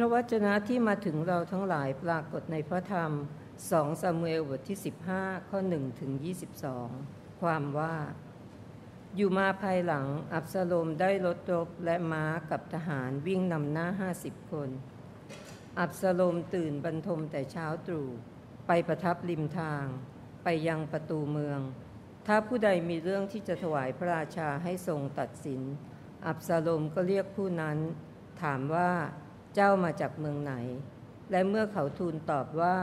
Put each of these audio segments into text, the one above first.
พระวจนะที่มาถึงเราทั้งหลายปรากฏในพระธรรมสองซามูเอลบทที่ 15 ข้อ1ถึง22 ความว่า อยู่มาภายหลังอับสโลมได้รถรบและม้ากับทหารวิ่งนำหน้าห้าสิบคน อับสโลมตื่นบรรทมแต่เช้าตรู่ไปประทับริมทาง ไปยังประตูเมือง ถ้าผู้ใดมีเรื่องที่จะถวายพระราชาให้ทรงตัดสิน อับสโลมก็เรียกผู้นั้น ถามว่า เจ้ามาจากเมืองไหน และเมื่อเขาทูลตอบว่า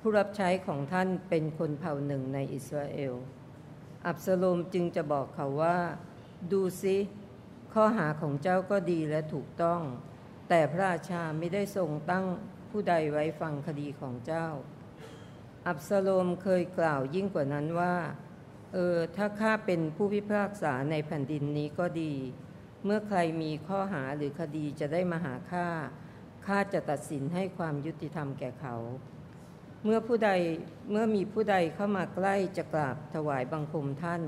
ผู้รับใช้ของท่านเป็นคนเผ่าหนึ่งในอิสราเอล อับสโลมจึงจะบอกเขาว่า ดูซิข้อหาของเจ้าก็ดีและถูกต้อง แต่พระราชาไม่ได้ทรงตั้งผู้ใดไว้ฟังคดีของเจ้า อับสโลมเคยกล่าวยิ่งกว่านั้นว่า เออ ถ้าข้าเป็นผู้พิพากษาในแผ่นดินนี้ก็ดี เมื่อใครมีข้อหาหรือคดีจะได้มาหาข้า ข้าจะตัดสินให้ความยุติธรรมแก่เขา เมื่อผู้ใดเมื่อมีผู้ใดเข้ามาใกล้จะกราบถวายบังคมท่าน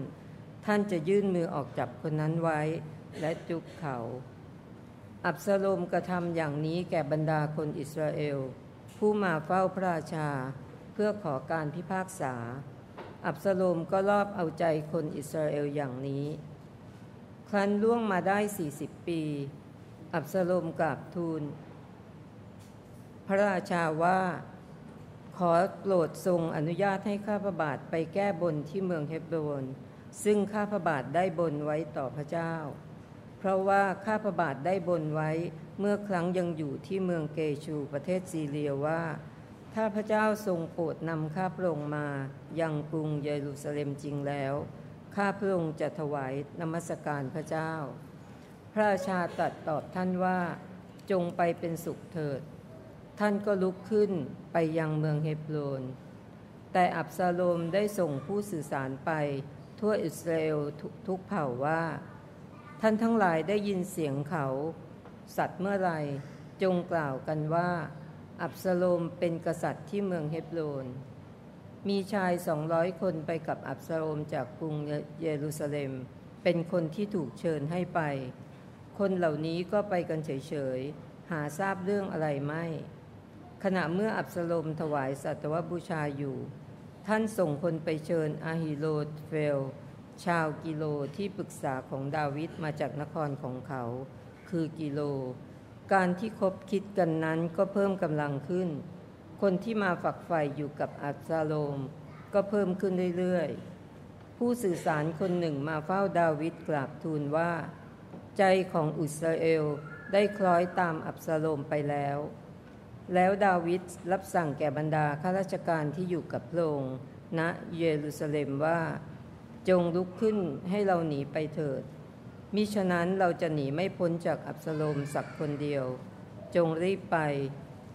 ท่านจะยื่นมือออกจับคนนั้นไว้และจุกเขา อับสโลมกระทำอย่างนี้แก่บรรดาคนอิสราเอล ผู้มาเฝ้าพระราชา เพื่อขอการพิพากษา อับสโลมก็รอบเอาใจคนอิสราเอลอย่างนี้ ครั้นล่วงมาได้ 40 ปี อับสโลมกราบทูล ระราชาว่า ขอโปรดทรงอนุญาตให้ข้าพระบาทไปแก้บนที่เมืองเฮบโรนซึ่งข้าพระบาทได้บนไว้ต่อพระเจ้า เพราะว่าข้าพระบาทได้บนไว้เมื่อครั้งยังอยู่ที่เมืองเกชูประเทศซีเรียว่า ถ้าพระเจ้าทรงโปรดนำข้าพระองค์มายังกรุงเยรูซาเล็มจริงแล้ว ข้าพระองค์จะถวายนมัสการพระเจ้า พระราชาตรัสตอบท่านว่าจงไปเป็นสุขเถิด ท่านก็ลุกขึ้นไปยังเมืองเฮบโรนแต่อับซาโลมได้ส่งผู้สื่อสารไปทั่วอิสราเอลทุกเผ่าว่า ท่านทั้งหลายได้ยินเสียงเขา สัตว์เมื่อไรจงกล่าวกันว่า อับซาโลมเป็นกษัตริย์ที่เมืองเฮบโรนมีชายสองร้อยคนไปกับอับซาโลมจากกรุงเยรูซาเล็ม เป็นคนที่ถูกเชิญให้ไป คนเหล่านี้ก็ไปกันเฉยๆ หาทราบเรื่องอะไรไม่ ขณะเมื่ออับสลมถวายสัตวบูชาอยู่ ท่านส่งคนไปเชิญอาฮิโลเฟล ชาวกิโลที่ปรึกษาของดาวิดมาจากนครของเขา คือกิโล การที่คบคิดกันนั้นก็เพิ่มกำลังขึ้น คนที่มาฝักใฝ่อยู่กับอับซาโลม ก็เพิ่มขึ้นเรื่อยๆ ผู้สื่อสารคนหนึ่งมาเฝ้าดาวิดกราบทูลว่า ใจของอุสราเอลได้คล้อยตามอับซาโลมไปแล้ว แล้วดาวิดรับสั่งแก่บรรดาข้าราชการที่อยู่กับพระองค์ณเยรูซาเล็มว่า จงลุกขึ้นให้เราหนีไปเถิด มิฉะนั้นเราจะหนีไม่พ้นจากอับสโลมสักคนเดียว จงรีบไป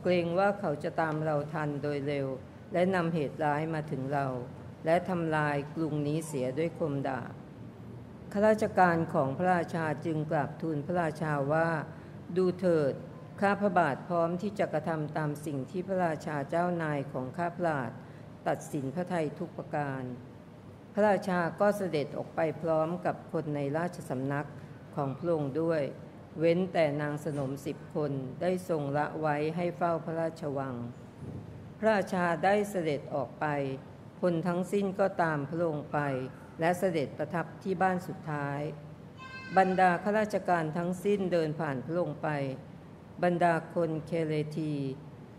เกรงว่าเขาจะตามเราทันโดยเร็ว และนำเหตุร้ายมาถึงเรา และทำลายกรุงนี้เสียด้วยคมดาบข้าราชการของพระราชาจึงกราบทูลพระราชาว่า ดูเถิด ข้าพระบาทพร้อมที่จะกระทำตามสิ่งที่พระราชาเจ้านายของข้าพระบาทตัดสินพระไทยทุกประการ พระราชาก็เสด็จออกไปพร้อมกับคนในราชสำนักของพระองค์ด้วย เว้นแต่นางสนมสิบคนได้ทรงละไว้ให้เฝ้าพระราชวัง พระราชาได้เสด็จออกไป คนทั้งสิ้นก็ตามพระองค์ไป และเสด็จประทับที่บ้านสุดท้าย บรรดาข้าราชการทั้งสิ้นเดินผ่านพระองค์ไป บรรดาคนเคเลที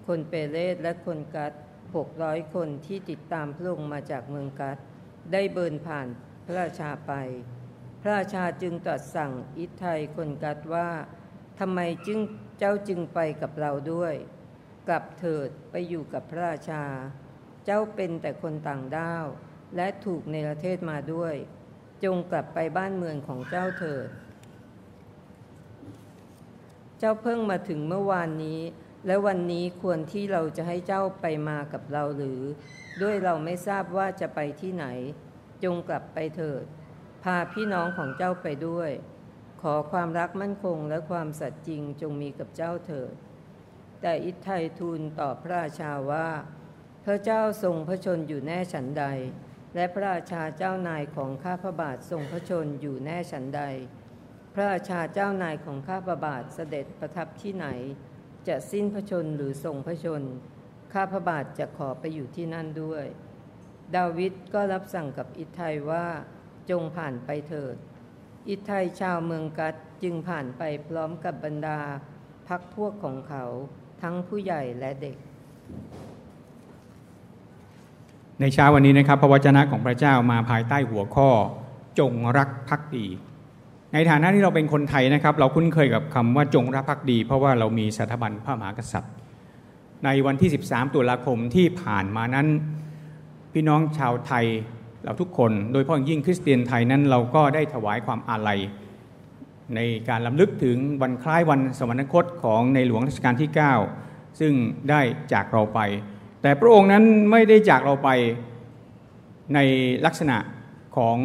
คนเปเรตและคนกัดหกร้อยคนที่ติดตามพระองค์มาจากเมืองกัดได้เบินผ่านพระราชาไป พระราชาจึงตรัสสั่งอิทไทยคนกัดว่าทำไมจึงเจ้าจึงไปกับเราด้วย กลับเถิดไปอยู่กับพระราชา เจ้าเป็นแต่คนต่างด้าว และถูกในประเทศมาด้วย จงกลับไปบ้านเมืองของเจ้าเถิด เจ้าเพิ่งมาถึงเมื่อวานนี้ และวันนี้ควรที่เราจะให้เจ้าไปมากับเราหรือ ด้วยเราไม่ทราบว่าจะไปที่ไหน จงกลับไปเถิด พาพี่น้องของเจ้าไปด้วย ขอความรักมั่นคงและความสัตย์จริงจงมีกับเจ้าเถิด แต่อิทไทยทูลตอบพระราชาว่า พระเจ้าทรงพระชนอยู่แน่ฉันใด และพระราชาเจ้านายของข้าพระบาททรงพระชนอยู่แน่ฉันใด พระราชาเจ้านายของข้าพระบาทเสด็จประทับที่ไหน จะสิ้นพระชนหรือทรงพระชน ข้าพระบาทจะขอไปอยู่ที่นั่นด้วย ดาวิดก็รับสั่งกับอิทไทยว่าจงผ่านไปเถิด อิทไทยชาวเมืองกัดจึงผ่านไปพร้อมกับบรรดาพักพวกของเขาทั้งผู้ใหญ่และเด็ก ในเช้าวันนี้นะครับ พระวจนะของพระเจ้ามาภายใต้หัวข้อ จงรักภักดี ในฐานะที่เราเป็นคนไทยนะครับ เราคุ้นเคยกับคำว่าจงรักภักดี เพราะว่าเรามีสถาบันพระมหากษัตริย์ ในวันที่ 13 ตุลาคมที่ผ่านมานั้น พี่น้องชาวไทยเราทุกคน โดยเฉพาะยิ่งคริสเตียนไทยนั้นเราก็ได้ถวายความอาลัย ในการลำลึกถึงวันคล้ายวันสวรรคตของในหลวงรัชกาลที่ 9 ซึ่งได้จากเราไป แต่พระองค์นั้นไม่ได้จากเราไปในลักษณะของ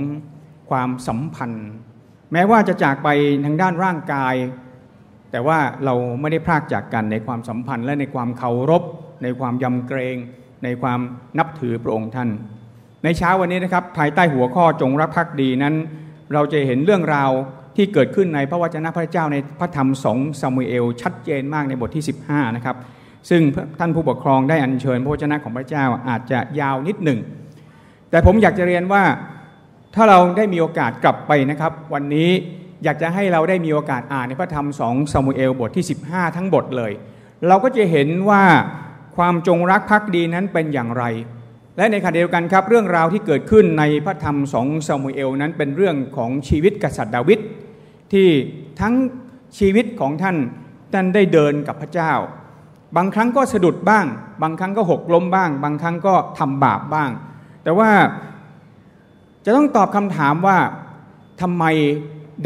ความสัมพันธ์ แม้ว่าจะจากไปทางด้านร่างกาย แต่ว่าเราไม่ได้พรากจากกันในความสัมพันธ์และในความเคารพ ในความยำเกรง ในความนับถือพระองค์ท่าน ในเช้าวันนี้นะครับภายใต้หัวข้อจงรักภักดีนั้น เราจะเห็นเรื่องราวที่เกิดขึ้นในพระวจนะพระเจ้าในพระธรรมสองซามูเอล ชัดเจนมากในบทที่ 15นะครับซึ่งท่านผู้ปกครองได้อัญเชิญพระวจนะของพระเจ้าอาจจะยาวนิดหนึ่ง แต่ผมอยากจะเรียนว่า ถ้าเราได้มีโอกาสกลับไปนะครับ วันนี้อยากจะให้เราได้มีโอกาสอ่านในพระธรรมสองซามูเอลบทที่ 15 ทั้งบทเลย เราก็จะเห็นว่าความจงรักภักดีนั้นเป็นอย่างไร และในขณะเดียวกันครับ เรื่องราวที่เกิดขึ้นในพระธรรมสองซามูเอลนั้นเป็นเรื่องของชีวิตกษัตริย์ดาวิดที่ทั้งชีวิตของท่านท่านได้เดินกับพระเจ้า บางครั้งก็สะดุดบ้าง บางครั้งก็หกล้มบ้าง บางครั้งก็ทำบาปบ้าง แต่ว่า จะต้องตอบคำถามว่าทำไม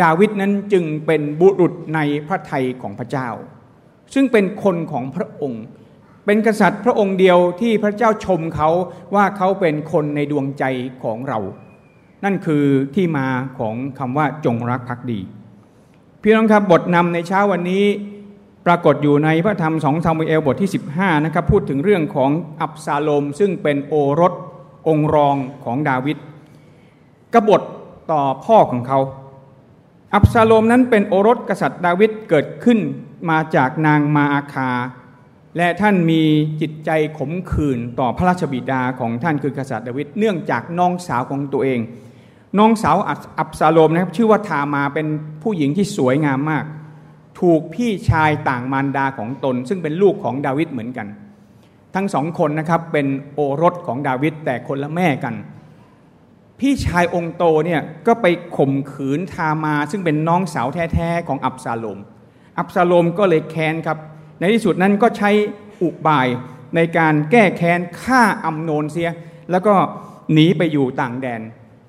ดาวิดนั้นจึงเป็นบุรุษในพระทัยของพระเจ้า ซึ่งเป็นคนของพระองค์ เป็นกษัตริย์พระองค์เดียวที่พระเจ้าชมเขาว่าเขาเป็นคนในดวงใจของเรา นั่นคือที่มาของคำว่าจงรักภักดี พี่น้องครับบทนำในเช้าวันนี้ปรากฏอยู่ในพระธรรมสองซามูเอลบทที่ 15นะครับพูดถึงเรื่องของอับซาโลมซึ่งเป็นโอรสองค์รองของดาวิด กบฏต่อพ่อของเขา อับซาโลมนั้นเป็นโอรสกษัตริย์ดาวิดเกิดขึ้นมาจากนางมาอาคา และท่านมีจิตใจขมขื่นต่อพระราชบิดาของท่านคือกษัตริย์ดาวิดเนื่องจากน้องสาวของตัวเอง น้องสาวอับซาโลมนะครับชื่อว่าทามาเป็นผู้หญิงที่สวยงามมาก ถูกพี่ชายต่างมารดาของตน ซึ่งเป็นลูกของดาวิดเหมือนกัน ทั้งสองคนนะครับเป็นโอรสของดาวิดแต่คนละแม่กัน พี่ชายองค์โตเนี่ยก็ไปข่มขืนทามาซึ่งเป็นน้องสาวแท้ๆของอับซาโลม อับซาโลมก็เลยแค้นครับ ในที่สุดนั้นก็ใช้อุบายในการแก้แค้นฆ่าอัมโนนเสีย แล้วก็หนีไปอยู่ต่างแดน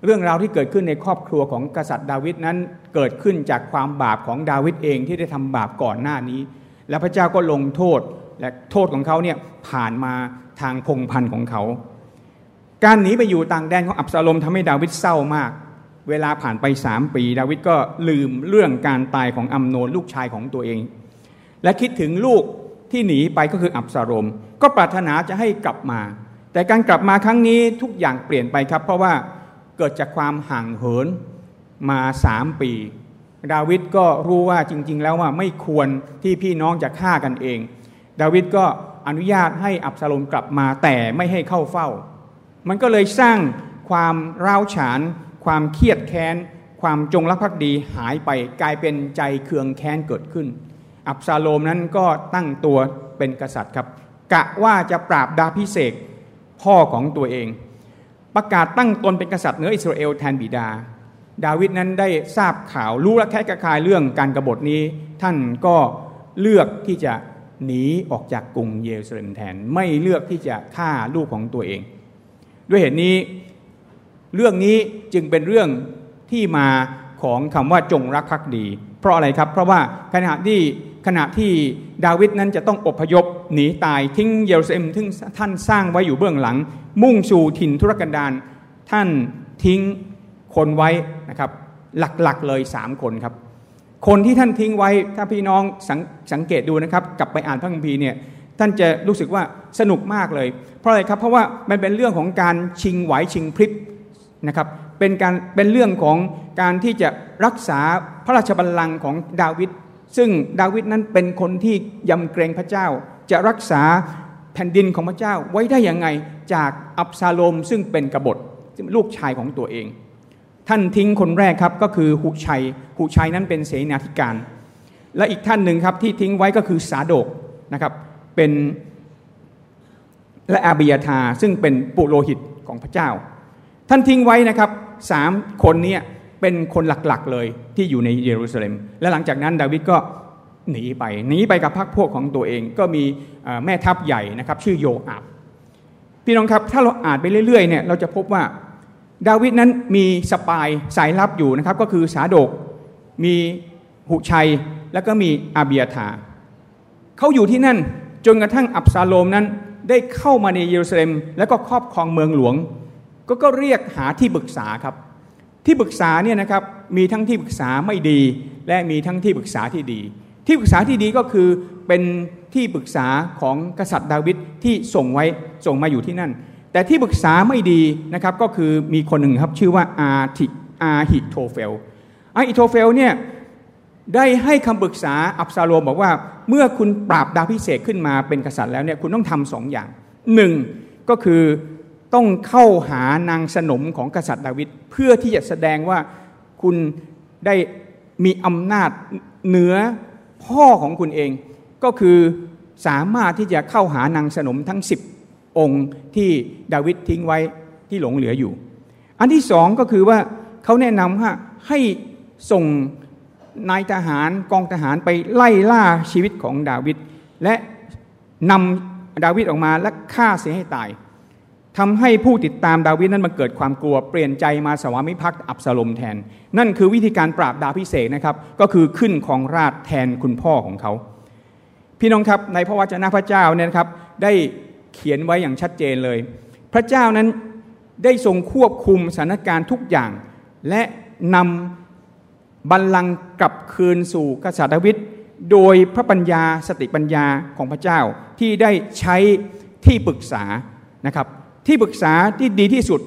เรื่องราวที่เกิดขึ้นในครอบครัวของกษัตริย์ดาวิดนั้นเกิดขึ้นจากความบาปของดาวิดเองที่ได้ทำบาปก่อนหน้านี้ และพระเจ้าก็ลงโทษและโทษของเขาเนี่ยผ่านมาทางพงพันธ์ของเขา การหนีไปอยู่ต่างแดนของอับซาโลมทำให้ดาวิดเศร้ามาก เวลาผ่านไปสามปี ดาวิดก็ลืมเรื่องการตายของอัมโนนลูกชายของตัวเอง และคิดถึงลูกที่หนีไปก็คืออับซาโลมก็ปรารถนาจะให้กลับมา แต่การกลับมาครั้งนี้ทุกอย่างเปลี่ยนไปครับ เพราะว่าเกิดจากความห่างเหินมาสามปี ดาวิดก็รู้ว่าจริง ๆ แล้วว่าไม่ควรที่พี่น้องจะฆ่ากันเอง ดาวิดก็อนุญาตให้อับซาโลมกลับมาแต่ไม่ให้เข้าเฝ้า มันก็เลยสร้างความร้าวฉาน ความเครียดแค้น ความจงรักภักดีหายไปกลายเป็นใจเคืองแค้นเกิดขึ้น อับซาโลมนั้นก็ตั้งตัวเป็นกษัตริย์ครับ กะว่าจะปราบดาพิเศษพ่อของตัวเอง ประกาศตั้งตนเป็นกษัตริย์เหนืออิสราเอลแทนบิดา ดาวิดนั้นได้ทราบข่าวรู้และแค่กระคายเรื่องการกรบฏนี้ ท่านก็เลือกที่จะหนีออกจากกรุงเยรูซาเล็มแทน ไม่เลือกที่จะฆ่าลูกของตัวเอง ด้วยเหตุนี้เรื่องนี้จึงเป็นเรื่องที่มาของคำว่าจงรักภักดี เพราะอะไรครับ เพราะว่าขณะที่ขณะที่ดาวิดนั้นจะต้องอพยพหนีตายทิ้งเยรูซาเล็มที่ท่านสร้างไว้อยู่เบื้องหลัง มุ่งสู่ถิ่นทุรกันดารท่านทิ้งคนไว้นะครับ หลักๆเลยสามคนครับ คนที่ท่านทิ้งไว้ถ้าพี่น้องสสังเกตดูนะครับ กลับไปอ่านพระคัมภีร์เนี่ยท่านจะรู้สึกว่าสนุกมากเลย ราะอะไรครับเพราะว่ามันเป็นเรื่องของการชิงไหวชิงพริบนะครับเป็นการเป็นเรื่องของการที่จะรักษาพระราชบัลลังก์ของดาวิดซึ่งดาวิดนั้นเป็นคนที่ยำเกรงพระเจ้า จะรักษาแผ่นดินของพระเจ้าไว้ได้ยังไงจากอับซาโลมซึ่งเป็นกบฏลูกชายของตัวเอง ท่านทิ้งคนแรกครับก็คือหุชัยหุชัยนั้นเป็นเสนาธิการ และอีกท่านหนึ่งครับที่ทิ้งไว้ก็คือสาโดกนะครับเป็น และอาบิยธาซึ่งเป็นปุโรหิตของพระเจ้า ท่านทิ้งไว้นะครับสามคนนี้เป็นคนหลักๆเลยที่อยู่ในเยรูซาเล็ม และหลังจากนั้นดาวิดก็หนีไปหนีไปกับพรรคพวกของตัวเองก็มีแม่ทัพใหญ่นะครับชื่อโยอาบพี่น้องครับถ้าเราอ่านไปเรื่อยๆเนี่ยเราจะพบว่าดาวิดนั้นมีสปายสายลับอยู่นะครับก็คือสาโดก มีหุชัย แล้วก็มีอาเบียธาเขาอยู่ที่นั่นจนกระทั่งอับซาโลมนั้น ได้เข้ามาในเยรูซาเล็ม แล้วก็ครอบครองเมืองหลวง ก็ก็เรียกหาที่ปรึกษาครับ ที่ปรึกษาเนี่ยนะครับมีทั้งที่ปรึกษาไม่ดี และมีทั้งที่ปรึกษาที่ดี ที่ปรึกษาที่ดีก็คือเป็นที่ปรึกษาของกษัตริย์ดาวิดที่ส่งไว้ส่งมาอยู่ที่นั่น แต่ที่ปรึกษาไม่ดีนะครับก็คือมีคนหนึ่งครับชื่อว่าอาทิอาฮิโทเฟลอาฮิโทเฟลเนี่ยได้ให้คำปรึกษาอับซาโลมบอกว่า เมื่อคุณปราบดาภิเษกขึ้นมาเป็นกษัตริย์แล้วเนี่ยคุณต้องทำสองอย่างหนึ่งก็คือต้องเข้าหานางสนมของกษัตริย์ดาวิดเพื่อที่จะแสดงว่าคุณได้มีอำนาจเหนือพ่อของคุณเอง ก็คือสามารถที่จะเข้าหานางสนมทั้งสิบองค์ที่ดาวิดทิ้งไว้ที่หลงเหลืออยู่ อันที่สองก็คือว่าเขาแนะนำว่าให้ส่ง นายทหารกองทหารไปไล่ล่าชีวิตของดาวิดและนำดาวิดออกมาและฆ่าเสียให้ตายทำให้ผู้ติดตามดาวิดนั้นมาเกิดความกลัวเปลี่ยนใจมาสวามิภักดิ์อับสลมแทน นั่นคือวิธีการปราบดาพิเศษนะครับ ก็คือขึ้นของราชแทนคุณพ่อของเขา พี่น้องครับในพระวจนะพระเจ้าเนี่ยครับได้เขียนไว้อย่างชัดเจนเลย พระเจ้านั้นได้ทรงควบคุมสถานการณ์ทุกอย่าง และนำ บัลลังก์กลับคืนสู่กษัตริย์ดาวิดโดยพระปัญญาสติปัญญาของพระเจ้าที่ได้ใช้ที่ปรึกษานะครับที่ปรึกษาที่ดีที่สุด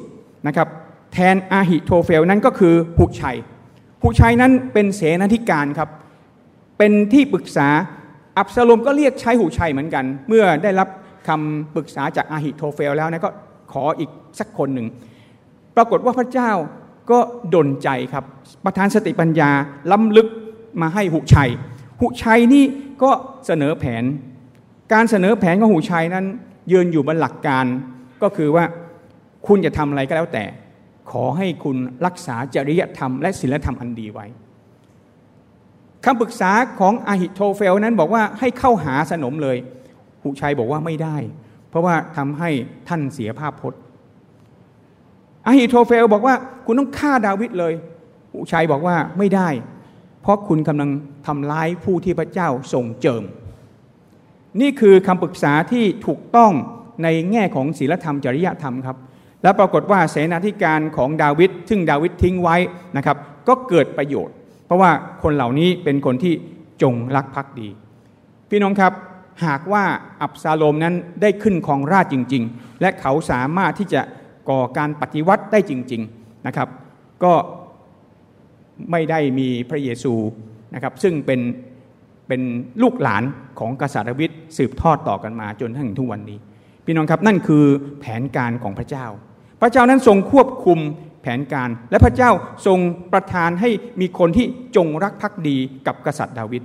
นะครับแทนอาหิโทเฟลนั้นก็คือหุชัยหุชัยนั้นเป็นเสนาธิการครับเป็นที่ปรึกษาอับซาลมก็เรียกใช้หุชัยเหมือนกัน เมื่อได้รับคำปรึกษาจากอาหิโทเฟลแล้วนะก็ขออีกสักคนหนึ่ง ปรากฏว่าพระเจ้า ก็ดนใจครับ ประธานสติปัญญาล้ำลึกมาให้หุชัย หุชัยนี่ก็เสนอแผน การเสนอแผนของหุชัยนั้น ยืนอยู่บนหลักการก็คือว่าคุณจะทำอะไรก็แล้วแต่ ขอให้คุณรักษาจริยธรรมและศีลธรรมอันดีไว้คำปรึกษาของอาฮิโทเฟลนั้นบอกว่าให้เข้าหาสนมเลย หุชัยบอกว่าไม่ได้ เพราะว่าทำให้ท่านเสียภาพพจน์ อาฮิโทเฟลบอกว่าคุณต้องฆ่าดาวิดเลยหุชัยบอกว่าไม่ได้ เพราะคุณกำลังทำร้ายผู้ที่พระเจ้าทรงเจิม นี่คือคำปรึกษาที่ถูกต้องในแง่ของศีลธรรมจริยธรรมครับ และปรากฏว่าเสนาธิการของดาวิดซึ่งดาวิดทิ้งไว้นะครับ ก็เกิดประโยชน์ เพราะว่าคนเหล่านี้เป็นคนที่จงรักภักดี พี่น้องครับหากว่าอับซาโลมนั้นได้ขึ้นของราชจริง ๆ และเขาสามารถที่จะ ก่อการปฏิวัติได้จริงๆนะครับ ก็ไม่ได้มีพระเยซูนะครับ ซึ่งเป็นเป็นลูกหลานของกษัตริย์วิทย์สืบทอดต่อกันมาจนถึงทุกวันนี้ พี่น้องครับนั่นคือแผนการของพระเจ้า พระเจ้านั้นทรงควบคุมแผนการและพระเจ้าทรงประทานให้มีคนที่จงรักภักดีกับกษัตริย์ดาวิด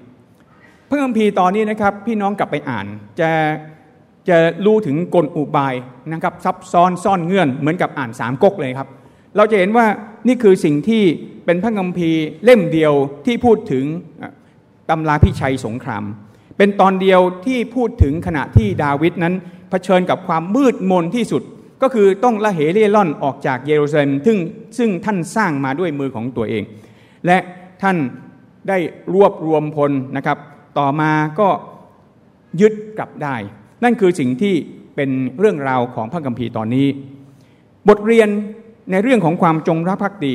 พระคัมภีร์ตอนนี้นะครับ พี่น้องกลับไปอ่านจะ จะรู้ถึงกลอุบายนะครับซับซ้อนซ่อนเงื่อนเหมือนกับอ่านสามก๊กเลยครับ เราจะเห็นว่านี่คือสิ่งที่เป็นพระคัมภีร์เล่มเดียวที่พูดถึงตำราพิชัยสงคราม เป็นตอนเดียวที่พูดถึงขณะที่ดาวิดนั้นเผชิญกับความมืดมนที่สุด ก็คือต้องละเหเร่ร่อนออกจากเยรูซาเล็มซึ่งซึ่งท่านสร้างมาด้วยมือของตัวเอง และท่านได้รวบรวมพลนะครับ ต่อมาก็ยึดกลับได้ นั่นคือสิ่งที่เป็นเรื่องราวของพระคัมภีร์ตอนนี้ บทเรียนในเรื่องของความจงรักภักดี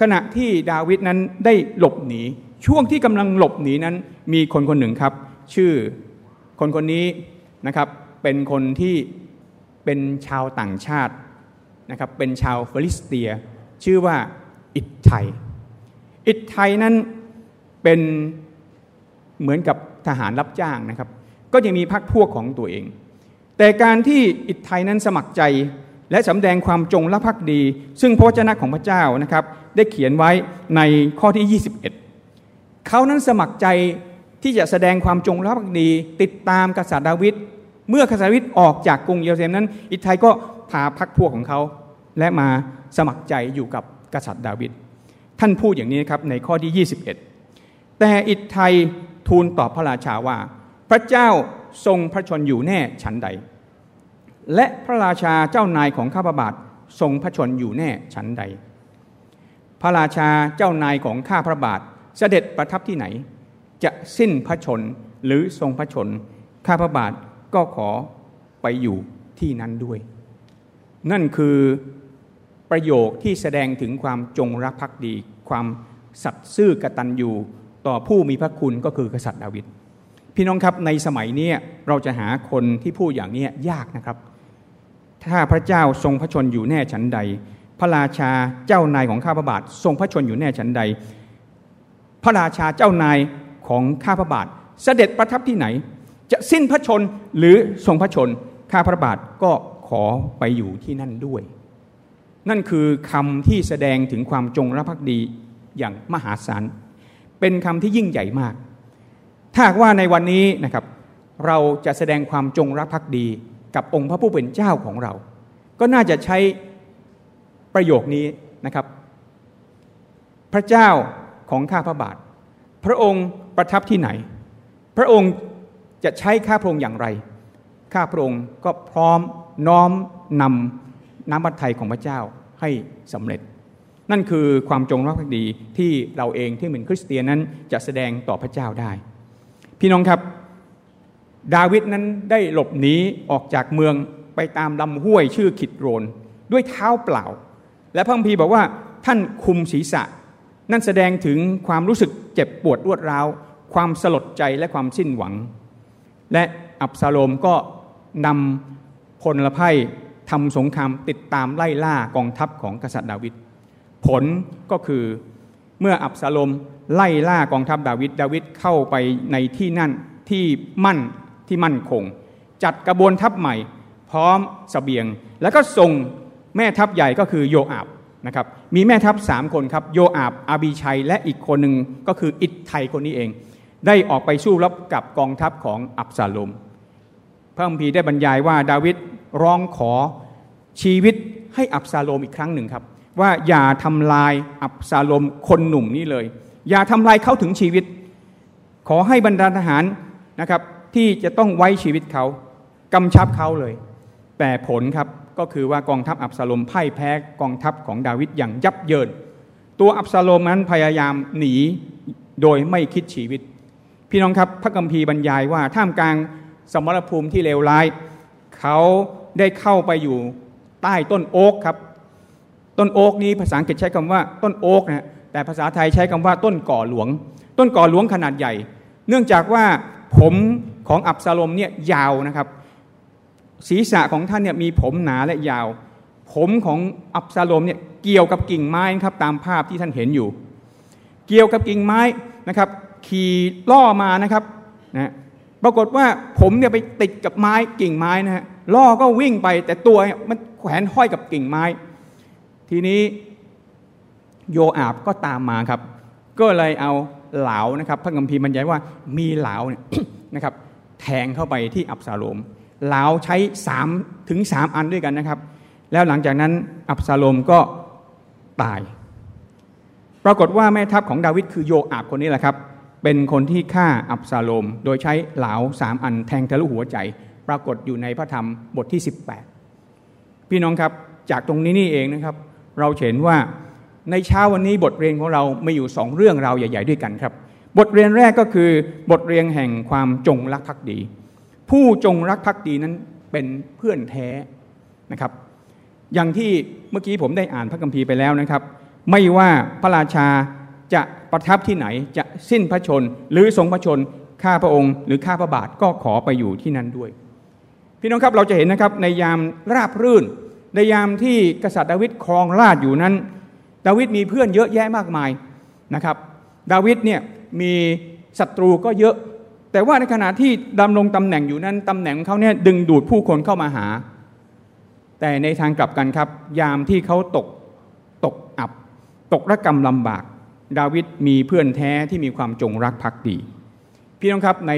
ขณะที่ดาวิดนั้นได้หลบหนี ช่วงที่กำลังหลบหนีนั้นมีคนคนหนึ่งครับ ชื่อคนคนนี้นะครับเป็นคนที่เป็นชาวต่างชาตินะครับเป็นชาวฟิลิสเตีย ชื่อว่าอิททัยอิททัยนั้นเป็นเหมือนกับทหารรับจ้างนะครับ ก็ยังมีพรรคพวกของตัวเอง แต่การที่อิทไทยนั้นสมัครใจและสำแดงความจงรักภักดี ซึ่งพระวจนะของพระเจ้านะครับ ได้เขียนไว้ในข้อที่ 21 เขานั้นสมัครใจที่จะแสดงความจงรักภักดี ติดตามกษัตริย์ดาวิดเมื่อกษัตริย์ดาวิดออกจากกรุงเยรูซาเล็มนั้น อิทายก็พาพรรคพวกของเขา และมาสมัครใจอยู่กับกษัตริย์ดาวิดท่านพูดอย่างนี้ครับในข้อที่ 21 แต่อิทายทูลตอบพระราชาว่า พระเจ้าทรงพระชนอยู่แน่ฉันใด และพระราชาเจ้านายของข้าพระบาททรงพระชนอยู่แน่ชั้นใด พระราชาเจ้านายของข้าพระบาทเสด็จประทับที่ไหน จะสิ้นพระชนหรือทรงพระชน ข้าพระบาทก็ขอไปอยู่ที่นั้นด้วย นั่นคือประโยคที่แสดงถึงความจงรักภักดี ความสัตย์ซื่อกตัญญูต่อผู้มีพระคุณก็คือกษัตริย์ดาวิด พี่น้องครับในสมัยนี้เราจะหาคนที่พูดอย่างนี้ยากนะครับ ถ้าพระเจ้าทรงพระชนอยู่แน่ฉันใด พระราชาเจ้านายของข้าพระบาททรงพระชนอยู่แน่ฉันใด พระราชาเจ้านายของข้าพระบาท เสด็จประทับที่ไหน จะสิ้นพระชนหรือทรงพระชนข้าพระบาทก็ขอไปอยู่ที่นั่นด้วย นั่นคือคำที่แสดงถึงความจงรักภักดีอย่างมหาศาลเป็นคำที่ยิ่งใหญ่มาก ถ้าว่าในวันนี้นะครับเราจะแสดงความจงรักภักดีกับองค์พระผู้เป็นเจ้าของเรา ก็น่าจะใช้ประโยคนี้นะครับ พระเจ้าของข้าพระบาท พระองค์ประทับที่ไหน พระองค์จะใช้ข้าพระองค์อย่างไร ข้าพระองค์ก็พร้อมน้อมนำน้ำบัตไทยของพระเจ้าให้สำเร็จ นั่นคือความจงรักภักดีที่เราเองที่เป็นคริสเตียนนั้นจะแสดงต่อพระเจ้าได้ พี่น้องครับ ดาวิดนั้นได้หลบหนีออกจากเมืองไปตามลำห้วยชื่อขิดโรน ด้วยเท้าเปล่า และพระคัมภีร์บอกว่าท่านคุมศีรษะ นั่นแสดงถึงความรู้สึกเจ็บปวดรวดร้าว ความสลดใจและความสิ้นหวัง และอับซาโลมก็นำพลไพ่ทำสงครามติดตามไล่ล่ากองทัพของกษัตริย์ดาวิดผลก็คือเมื่ออับซาโลม ไล่ล่ากองทัพดาวิดดาวิดเข้าไปในที่นั่นที่มั่นที่มั่นคง จัดกระบวนทัพใหม่ พร้อมสเสบียง แล้วก็ส่งแม่ทัพใหญ่ก็คือโยอาบนะครับมีแม่ทัพสามคนครับโยอาบอาบีชัย และอีกคนหนึ่งก็คืออิทไทยคนนี้เอง ได้ออกไปสู้รบกับกองทัพของอับซาลมพระคัมภีร์ได้บรรยายว่าดาวิดร้องขอชีวิตให้อับซาโลมอีกครั้งหนึ่งครับ ว่าอย่าทำลายอับซาโลมคนหนุ่มนี้เลย อย่าทำลายเขาถึงชีวิต ขอให้บรรดาทหารนะครับ ที่จะต้องไว้ชีวิตเขากำชับเขาเลย แต่ผลครับก็คือว่ากองทัพอับซาโลมพ่ายแพ้กองทัพของดาวิดอย่างยับเยิน ตัวอับซาโลมนั้นพยายามหนีโดยไม่คิดชีวิต พี่น้องครับพระกัมภีร์บรรยายว่าท่ามกลางสมรภูมิที่เลวร้าย เขาได้เข้าไปอยู่ใต้ต้นโอ๊กครับ ต้นโอ๊กนี้ภาษาอังกฤษใช้คำว่าต้นโอ๊กนะ แต่ภาษาไทยใช้คำว่าต้นก่อหลวง ต้นก่อหลวงขนาดใหญ่ เนื่องจากว่าผมของอับซาลมเนี่ยยาวนะครับ ศีรษะของท่านเนี่ยมีผมหนาและยาว ผมของอับซาลมเนี่ยเกี่ยวกับกิ่งไม้ครับตามภาพที่ท่านเห็นอยู่ เกี่ยวกับกิ่งไม้นะครับ ขี่ล่อมานะครับนะปรากฏว่าผมเนี่ยไปติดกับไม้กิ่งไม้นะฮะล่อก็วิ่งไปแต่ตัวมันแขวนห้อยกับกิ่งไม้ ทีนี้ โยอาบก็ตามมาครับ ก็เลยเอาเหลานะครับพระกัมพีบรรยายว่ามีเหลาเนี่ยนะครับแทงเข้าไปที่อับซาโลมเหลาใช้สามถึงสามอันด้วยกันนะครับ แล้วหลังจากนั้นอับซาโลมก็ตาย ปรากฏว่าแม่ทัพของดาวิดคือโยอาบคนนี้แหละครับ เป็นคนที่ฆ่าอับซาโลม โดยใช้เหลาสามอันแทงทะลุหัวใจ ปรากฏอยู่ในพระธรรมบทที่ 18 พี่น้องครับจากตรงนี้นี่เองนะครับ เราเห็นว่า ในเช้าวันนี้บทเรียนของเราม่อยู่สองเรื่องราวใหญ่ ๆด้วยกันครับ บทเรียนแรกก็คือบทเรียนแห่งความจงรักภักดี ผู้จงรักภักดีนั้นเป็นเพื่อนแท้นะครับ อย่างที่เมื่อกี้ผมได้อ่านพระคัมภีร์ไปแล้วนะครับ ไม่ว่าพระราชาจะประทับที่ไหนจะสิ้นพระชนหรือทรงพระชนข้าพระองค์ หรือข้าพระบาทก็ขอไปอยู่ที่นั่นด้วย พี่น้องครับเราจะเห็นนะครับในยามราบรื่น ในยามที่กษัตริย์ดาวิดครองราชอยู่นั้น ดาวิดมีเพื่อนเยอะแยะมากมายนะครับ ดาวิดเนี่ยมีศัตรูก็เยอะ แต่ว่าในขณะที่ดำรงตำแหน่งอยู่นั้นตำแหน่งเขาเนี่ยดึงดูดผู้คนเข้ามาหา แต่ในทางกลับกันครับ ยามที่เขาตกตกอับ ตกระกรรมลำบาก ดาวิดมีเพื่อนแท้ที่มีความจงรักภักดี พี่น้องครับใน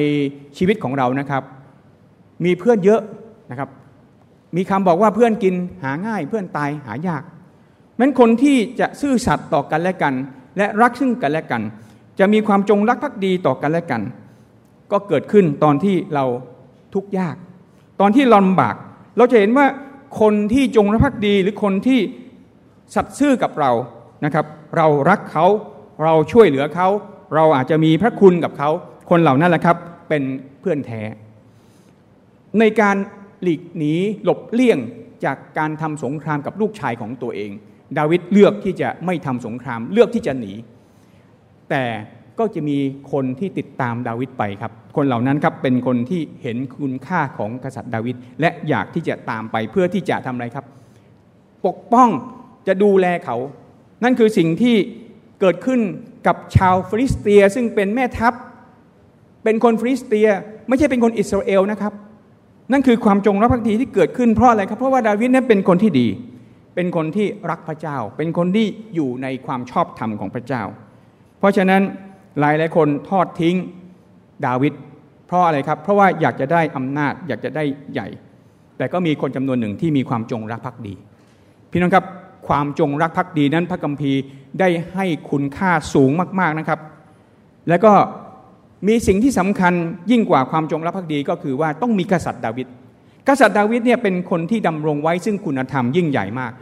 ชีวิตของเรานะครับ มีเพื่อนเยอะนะครับ มีคำบอกว่าเพื่อนกินหาง่ายเพื่อนตายหายาก นั้นคนที่จะซื่อสัตย์ต่อกันและกัน และรักซึ่งกันและกัน จะมีความจงรักภักดีต่อกันและกัน ก็เกิดขึ้นตอนที่เราทุกข์ยาก ตอนที่ลำบาก เราจะเห็นว่าคนที่จงรักภักดีหรือคนที่สัตย์ซื่อกับเรานะครับ เรารักเขาเราช่วยเหลือเขาเราอาจจะมีพระคุณกับเขาคนเหล่านั้นแหละครับเป็นเพื่อนแท้ ในการหลีกหนีหลบเลี่ยงจากการทำสงครามกับลูกชายของตัวเอง ดาวิดเลือกที่จะไม่ทำสงครามเลือกที่จะหนี แต่ก็จะมีคนที่ติดตามดาวิดไปครับ คนเหล่านั้นครับเป็นคนที่เห็นคุณค่าของกษัตริย์ดาวิดและอยากที่จะตามไปเพื่อที่จะทำอะไรครับ ปกป้องจะดูแลเขา นั่นคือสิ่งที่เกิดขึ้นกับชาวฟิลิสเตีย ซึ่งเป็นแม่ทัพ เป็นคนฟิลิสเตีย ไม่ใช่เป็นคนอิสราเอลนะครับ นั่นคือความจงรักภักดีที่เกิดขึ้นเพราะอะไรครับ เพราะว่าดาวิดนั้นเป็นคนที่ดี เป็นคนที่รักพระเจ้า เป็นคนที่อยู่ในความชอบธรรมของพระเจ้า เพราะฉะนั้นหลายหลายคนทอดทิ้งดาวิดเพราะอะไรครับ เพราะว่าอยากจะได้อำนาจอยากจะได้ใหญ่ แต่ก็มีคนจำนวนหนึ่งที่มีความจงรักภักดี พี่น้องครับความจงรักภักดีนั้นพระกัมภีร์ได้ให้คุณค่าสูงมากๆนะครับ แล้วก็มีสิ่งที่สำคัญยิ่งกว่าความจงรักภักดีก็คือว่าต้องมีกษัตริย์ดาวิดกษัตริย์ดาวิดเนี่ยเป็นคนที่ดำรงไว้ซึ่งคุณธรรมยิ่งใหญ่มาก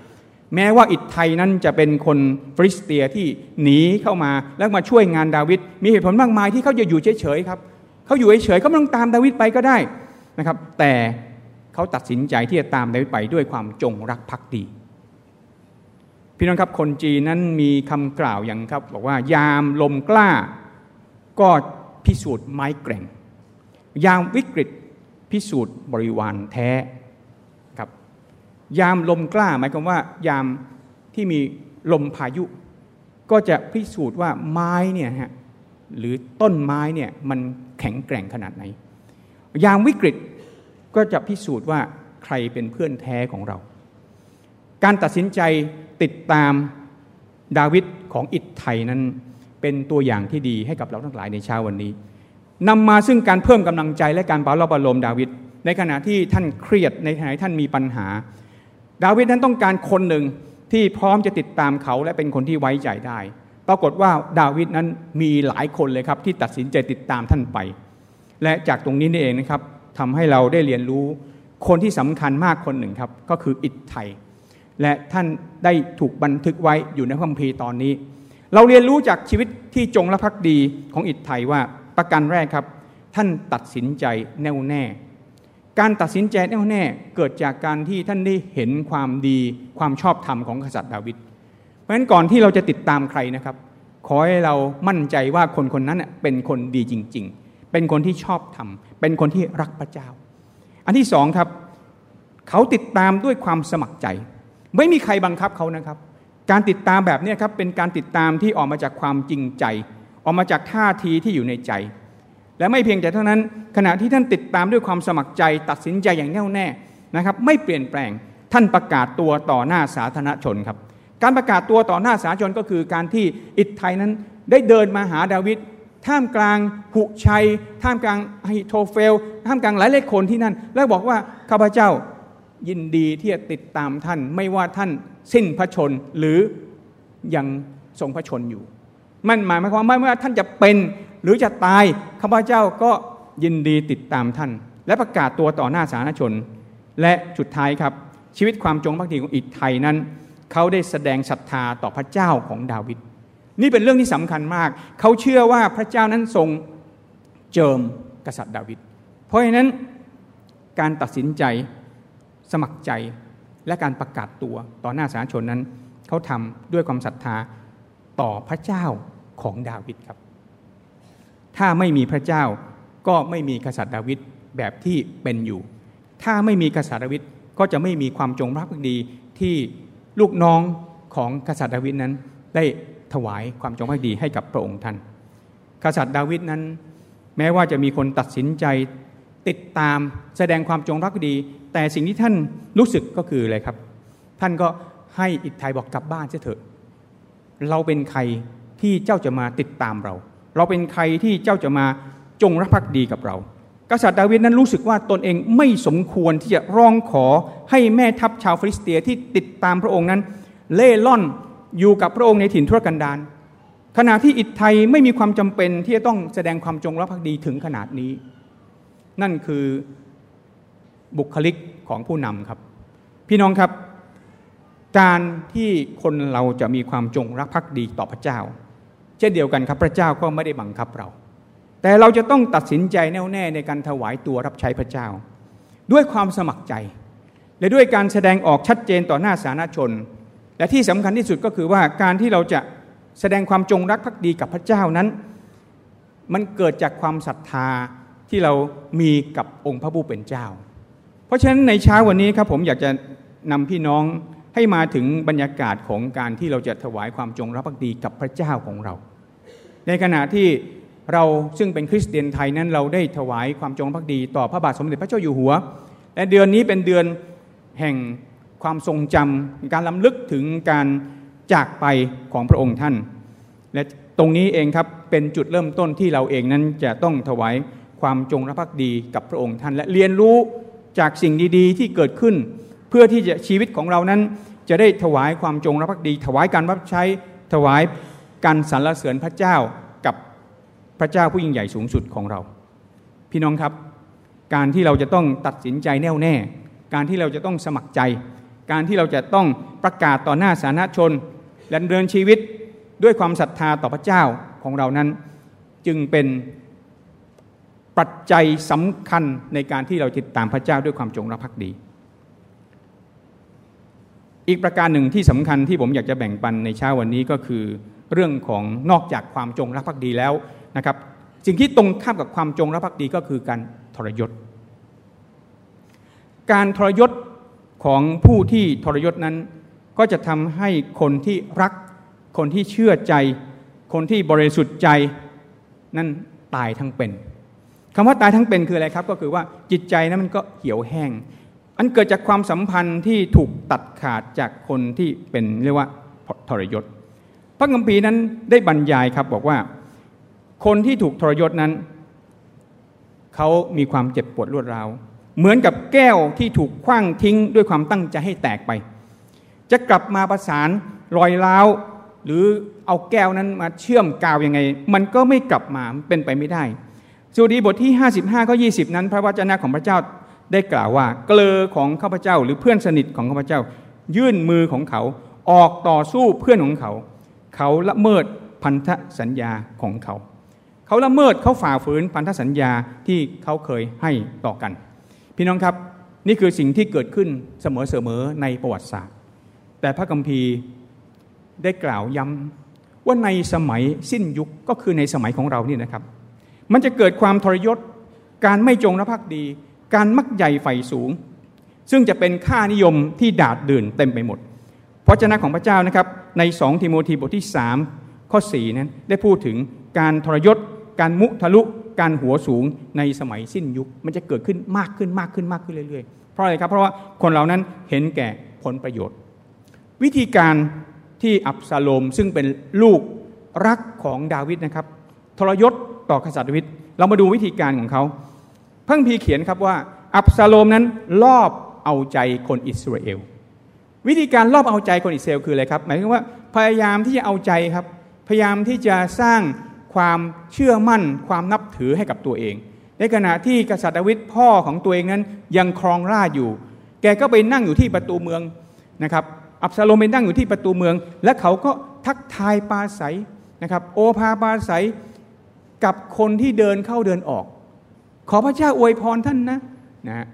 แม้ว่าอิตไทยนั้นจะเป็นคนฟริสเตียที่หนีเข้ามาแล้วมาช่วยงานดาวิดมีเหตุผลมากมายที่เขาจะอยู่เฉยๆครับเขาอยู่เฉยๆเขาไม่ต้องตามดาวิดไปก็ได้นะครับ แต่เขาตัดสินใจที่จะตามดาวิดไปด้วยความจงรักภักดี พี่น้องครับคนจีนนั้นมีคำกล่าวอย่างครับบอกว่ายามลมกล้า ก็พิสูจน์ไม้แกร่ง ยามวิกฤตพิสูจน์บริวารแท้ ยามลมกล้าหมายความว่า ยามที่มีลมพายุ ก็จะพิสูจน์ว่าไม้เนี่ยฮะหรือต้นไม้เนี่ยมันแข็งแกร่งขนาดไหน ยามวิกฤตก็จะพิสูจน์ว่าใครเป็นเพื่อนแท้ของเรา การตัดสินใจติดตามดาวิดของอิตไทยนั้น เป็นตัวอย่างที่ดีให้กับเราทั้งหลายในเช้าวันนี้นำมาซึ่งการเพิ่มกำลังใจและการปราลบอารมณ์ดาวิดในขณะที่ท่านเครียดในขณะที่ท่านมีปัญหา ดาวิดนั้นต้องการคนหนึ่งที่พร้อมจะติดตามเขาและเป็นคนที่ไว้ใจได้ ปรากฏว่าดาวิดนั้นมีหลายคนเลยครับที่ตัดสินใจติดตามท่านไป และจากตรงนี้นี่เองนะครับทำให้เราได้เรียนรู้คนที่สำคัญมากคนหนึ่งครับก็คืออิตไทย และท่านได้ถูกบันทึกไว้อยู่ในพระคัมภีร์ตอนนี้ เราเรียนรู้จากชีวิตที่จงและพักดีของอิตไทยว่าประการแรกครับ ท่านตัดสินใจแน่วแน่ การตัดสินใจแน่วแน่เกิดจากการที่ท่านได้เห็นความดีความชอบธรรมของกษัตริย์ดาวิดเพราะฉะนั้นก่อนที่เราจะติดตามใครนะครับ ขอให้เรามั่นใจว่าคนคนนั้นเป็นคนดีจริง ๆ เป็นคนที่ชอบธรรมเป็นคนที่รักพระเจ้า อันที่สองครับ เขาติดตามด้วยความสมัครใจ ไม่มีใครบังคับเขานะครับ การติดตามแบบนี้ครับเป็นการติดตามที่ออกมาจากความจริงใจ ออกมาจากท่าทีที่อยู่ในใจ และไม่เพียงแต่เท่านั้น ขณะที่ท่านติดตามด้วยความสมัครใจตัดสินใจอย่างแน่วแน่นะครับไม่เปลี่ยนแปลงท่านประกาศตัวต่อหน้าสาธารณชนครับการประกาศตัวต่อหน้าสาธารณชนก็คือการที่อิตไทยนั้นได้เดินมาหาดาวิดท่ามกลางหุชัย ท่ามกลางฮิโทเฟล ท่ามกลางหลายเลขคนที่นั่น แล้วบอกว่าข้าพเจ้ายินดีที่จะติดตามท่าน ไม่ว่าท่านสิ้นพระชนหรือยังทรงพระชนอยู่ มันหมายความว่าไม่ว่าท่านจะเป็น หรือจะตายข้าพเจ้าก็ยินดีติดตามท่าน และประกาศตัวต่อหน้าสาธารณชน และจุดท้ายครับ ชีวิตความจงพักดีของอิตไทยนั้น เขาได้แสดงศรัทธาต่อพระเจ้าของดาวิดนี่เป็นเรื่องที่สำคัญมาก เขาเชื่อว่าพระเจ้านั้นทรงเจิมกษัตริย์ดาวิดเพราะฉะนั้นการตัดสินใจสมัครใจและการประกาศตัวต่อหน้าสาธารณชนนั้น เขาทำด้วยความศรัทธาต่อพระเจ้าของดาวิดครับ ถ้าไม่มีพระเจ้าก็ไม่มีกษัตริย์ดาวิดแบบที่เป็นอยู่ ถ้าไม่มีกษัตริย์ดาวิดก็จะไม่มีความจงรักภักดีที่ลูกน้องของกษัตริย์ดาวิดนั้น ได้ถวายความจงรักภักดีให้กับพระองค์ท่าน กษัตริย์ดาวิดนั้น แม้ว่าจะมีคนตัดสินใจติดตามแสดงความจงรักดี แต่สิ่งที่ท่านรู้สึกก็คืออะไรครับ ท่านก็ให้อิททัยบอกกลับบ้านเถอะ เราเป็นใครที่เจ้าจะมาติดตามเรา เราเป็นใครที่เจ้าจะมาจงรักภักดีกับเรา กษัตริย์ดาวิดนั้นรู้สึกว่าตนเองไม่สมควรที่จะร้องขอให้แม่ทัพชาวฟิลิสเตียที่ติดตามพระองค์นั้น เร่ร่อนอยู่กับพระองค์ในถิ่นทุรกันดารขณะที่อิทไทยไม่มีความจำเป็นที่จะต้องแสดงความจงรักภักดีถึงขนาดนี้ นั่นคือบุคลิกของผู้นำครับ พี่น้องครับ การที่คนเราจะมีความจงรักภักดีต่อพระเจ้า เช่นเดียวกันครับพระเจ้าก็ไม่ได้บังคับเรา แต่เราจะต้องตัดสินใจแน่วแน่ในการถวายตัวรับใช้พระเจ้า ด้วยความสมัครใจ และด้วยการแสดงออกชัดเจนต่อหน้าสาธารณชน และที่สำคัญที่สุดก็คือว่าการที่เราจะแสดงความจงรักภักดีกับพระเจ้านั้น มันเกิดจากความศรัทธาที่เรามีกับองค์พระผู้เป็นเจ้า เพราะฉะนั้นในเช้าวันนี้ครับผมอยากจะนำพี่น้อง ให้มาถึงบรรยากาศของการที่เราจะถวายความจงรักภักดีกับพระเจ้าของเรา ในขณะที่เราซึ่งเป็นคริสเตียนไทยนั้นเราได้ถวายความจงรักภักดีต่อพระบาทสมเด็จพระเจ้าอยู่หัว และเดือนนี้เป็นเดือนแห่งความทรงจำการล้ำลึกถึงการจากไปของพระองค์ท่าน และตรงนี้เองครับเป็นจุดเริ่มต้นที่เราเองนั้นจะต้องถวายความจงรักภักดีกับพระองค์ท่าน และเรียนรู้จากสิ่งดี ๆ ที่เกิดขึ้น เพื่อที่จะชีวิตของเรานั้น จะได้ถวายความจงรักภักดี ถวายการรับใช้ถวายการสรรเสริญพระเจ้ากับพระเจ้าผู้ยิ่งใหญ่สูงสุดของเรา พี่น้องครับ การที่เราจะต้องตัดสินใจแน่วแน่ การที่เราจะต้องสมัครใจ การที่เราจะต้องประกาศต่อหน้าสาธารณชนและเดินชีวิตด้วยความศรัทธาต่อพระเจ้าของเรานั้น จึงเป็นปัจจัยสำคัญในการที่เราติดตามพระเจ้าด้วยความจงรักภักดี อีกประการหนึ่งที่สำคัญที่ผมอยากจะแบ่งปันในเช้าวันนี้ก็คือ เรื่องของนอกจากความจงรักภักดีแล้วนะครับสิ่งที่ตรงข้ามกับความจงรักภักดีก็คือการทรยศ การทรยศของผู้ที่ทรยศนั้น ก็จะทำให้คนที่รัก คนที่เชื่อใจ คนที่บริสุทธิ์ใจนั่นตายทั้งเป็นคำว่าตายทั้งเป็นคืออะไรครับก็คือว่าจิตใจนั้นมันก็เหี่ยวแห้ง อันเกิดจากความสัมพันธ์ที่ถูกตัดขาดจากคนที่เป็นเรียกว่าทรยศ พระคัมภีร์นั้นได้บรรยายครับบอกว่า คนที่ถูกทรยศนั้น เขามีความเจ็บปวดรวดร้าวเหมือนกับแก้วที่ถูกคว้างทิ้งด้วยความตั้งใจให้แตกไป จะกลับมาประสานรอยร้าวหรือเอาแก้วนั้นมาเชื่อมกาวยังไง มันก็ไม่กลับมาเป็นไปไม่ได้สุดีบทที่ 55ข้อ20 นั้น พระวจนะของพระเจ้า ได้กล่าวว่าเกลอของข้าพเจ้า หรือเพื่อนสนิทของข้าพเจ้า ยื่นมือของเขาออกต่อสู้เพื่อนของเขา เขาละเมิดพันธสัญญาของเขา เขาละเมิดเขาฝ่าฝืนพันธสัญญาที่เขาเคยให้ต่อกัน พี่น้องครับนี่คือสิ่งที่เกิดขึ้นเสมอๆในประวัติศาสตร์ แต่พระคัมภีร์ได้กล่าวย้ำว่าในสมัยสิ้นยุคก็คือในสมัยของเรานี่นะครับ มันจะเกิดความทรยศการไม่จงรักภักดี การมักใหญ่ไฟสูง ซึ่งจะเป็นค่านิยมที่ดาดดื่นเต็มไปหมดเพราะเจ้าของพระเจ้านะครับในสองทิโมธีบทที่สามข้อสี่นั้นได้พูดถึงการทรยศ การมุทะลุ การหัวสูงในสมัยสิ้นยุค มันจะเกิดขึ้นมากขึ้นมากขึ้นมากขึ้นเรื่อยๆ เพราะอะไรครับ เพราะว่าคนเหล่านั้นเห็นแก่ผลประโยชน์ วิธีการที่อับซาโลมซึ่งเป็นลูกรักของดาวิดนะครับ ทรยศต่อกษัตริย์ดาวิดเรามาดูวิธีการของเขา พังพีเขียนครับว่า อับซาโลมนั้นลอบเอาใจคนอิสราเอล วิธีการลอบเอาใจคนอิสราเอลคืออะไรครับ หมายถึงว่าพยายามที่จะเอาใจครับ พยายามที่จะสร้างความเชื่อมั่น ความนับถือให้กับตัวเอง ในขณะที่กษัตริย์ดาวิดพ่อของตัวเองนั้นยังครองราชอยู่ แกก็ไปนั่งอยู่ที่ประตูเมืองนะครับ อับซาโลมไปนั่งอยู่ที่ประตูเมือง และเขาก็ทักทายปาศัยนะครับ โอภาปาศัยกับคนที่เดินเข้าเดินออก ขอพระเจ้าอวยพรท่านนะนะ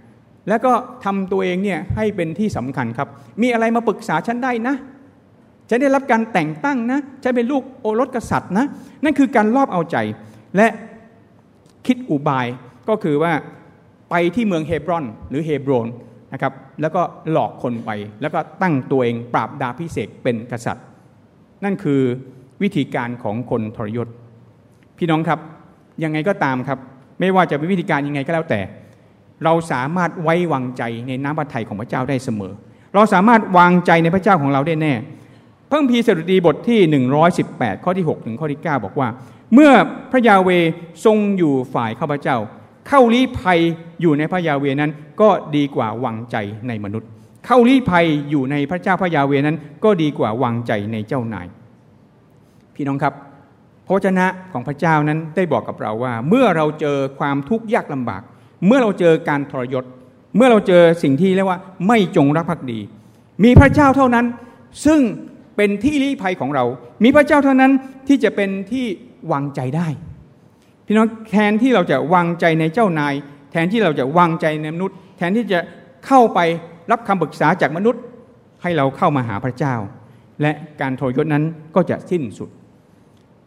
แล้วก็ทำตัวเองเนี่ยให้เป็นที่สำคัญครับ มีอะไรมาปรึกษาฉันได้นะฉันได้รับการแต่งตั้งนะฉันเป็นลูกโอรสกษัตริย์นะนั่นคือการลอบเอาใจ และคิดอุบายก็คือว่าไปที่เมืองเฮบรอนหรือเฮบรอนนะครับแล้วก็หลอกคนไป แล้วก็ตั้งตัวเองปราบดาพิเศษเป็นกษัตริย์ นั่นคือวิธีการของคนทรยศ พี่น้องครับยังไงก็ตามครับ ไม่ว่าจะเป็นวิธีการยังไงก็แล้วแต่ เราสามารถไว้วางใจในน้ำพระทัยของพระเจ้าได้เสมอ เราสามารถวางใจในพระเจ้าของเราได้แน่พระคัมภีสดุดีบทที่ 118 ข้อที่ 6 ถึงข้อที่ 9 บอกว่า เมื่อพระยาเวทรงอยู่ฝ่ายข้าพเจ้า เข้าลี้ภัยอยู่ในพระยาเวนั้นก็ดีกว่าวางใจในมนุษย์ เข้าลี้ภัยอยู่ในพระเจ้าพระยาเวนั้น ก็ดีกว่าวางใจในเจ้านาย พี่น้องครับ ระชนะของพระเจ้านั้นได้บอกกับเราว่า เมื่อเราเจอความทุกข์ยากลำบาก เมื่อเราเจอการทรยศ เมื่อเราเจอสิ่งที่เรียกว่าไม่จงรักภักดี มีพระเจ้าเท่านั้น ซึ่งเป็นที่ลี้ภัยของเรา มีพระเจ้าเท่านั้นที่จะเป็นที่วางใจได้ พี่น้องแทนที่เราจะวางใจในเจ้านาย แทนที่เราจะวางใจในมนุษย์ แทนที่จะเข้าไปรับคำปรึกษาจากมนุษย์ ให้เราเข้ามาหาพระเจ้า และการทรยศนั้นก็จะสิ้นสุด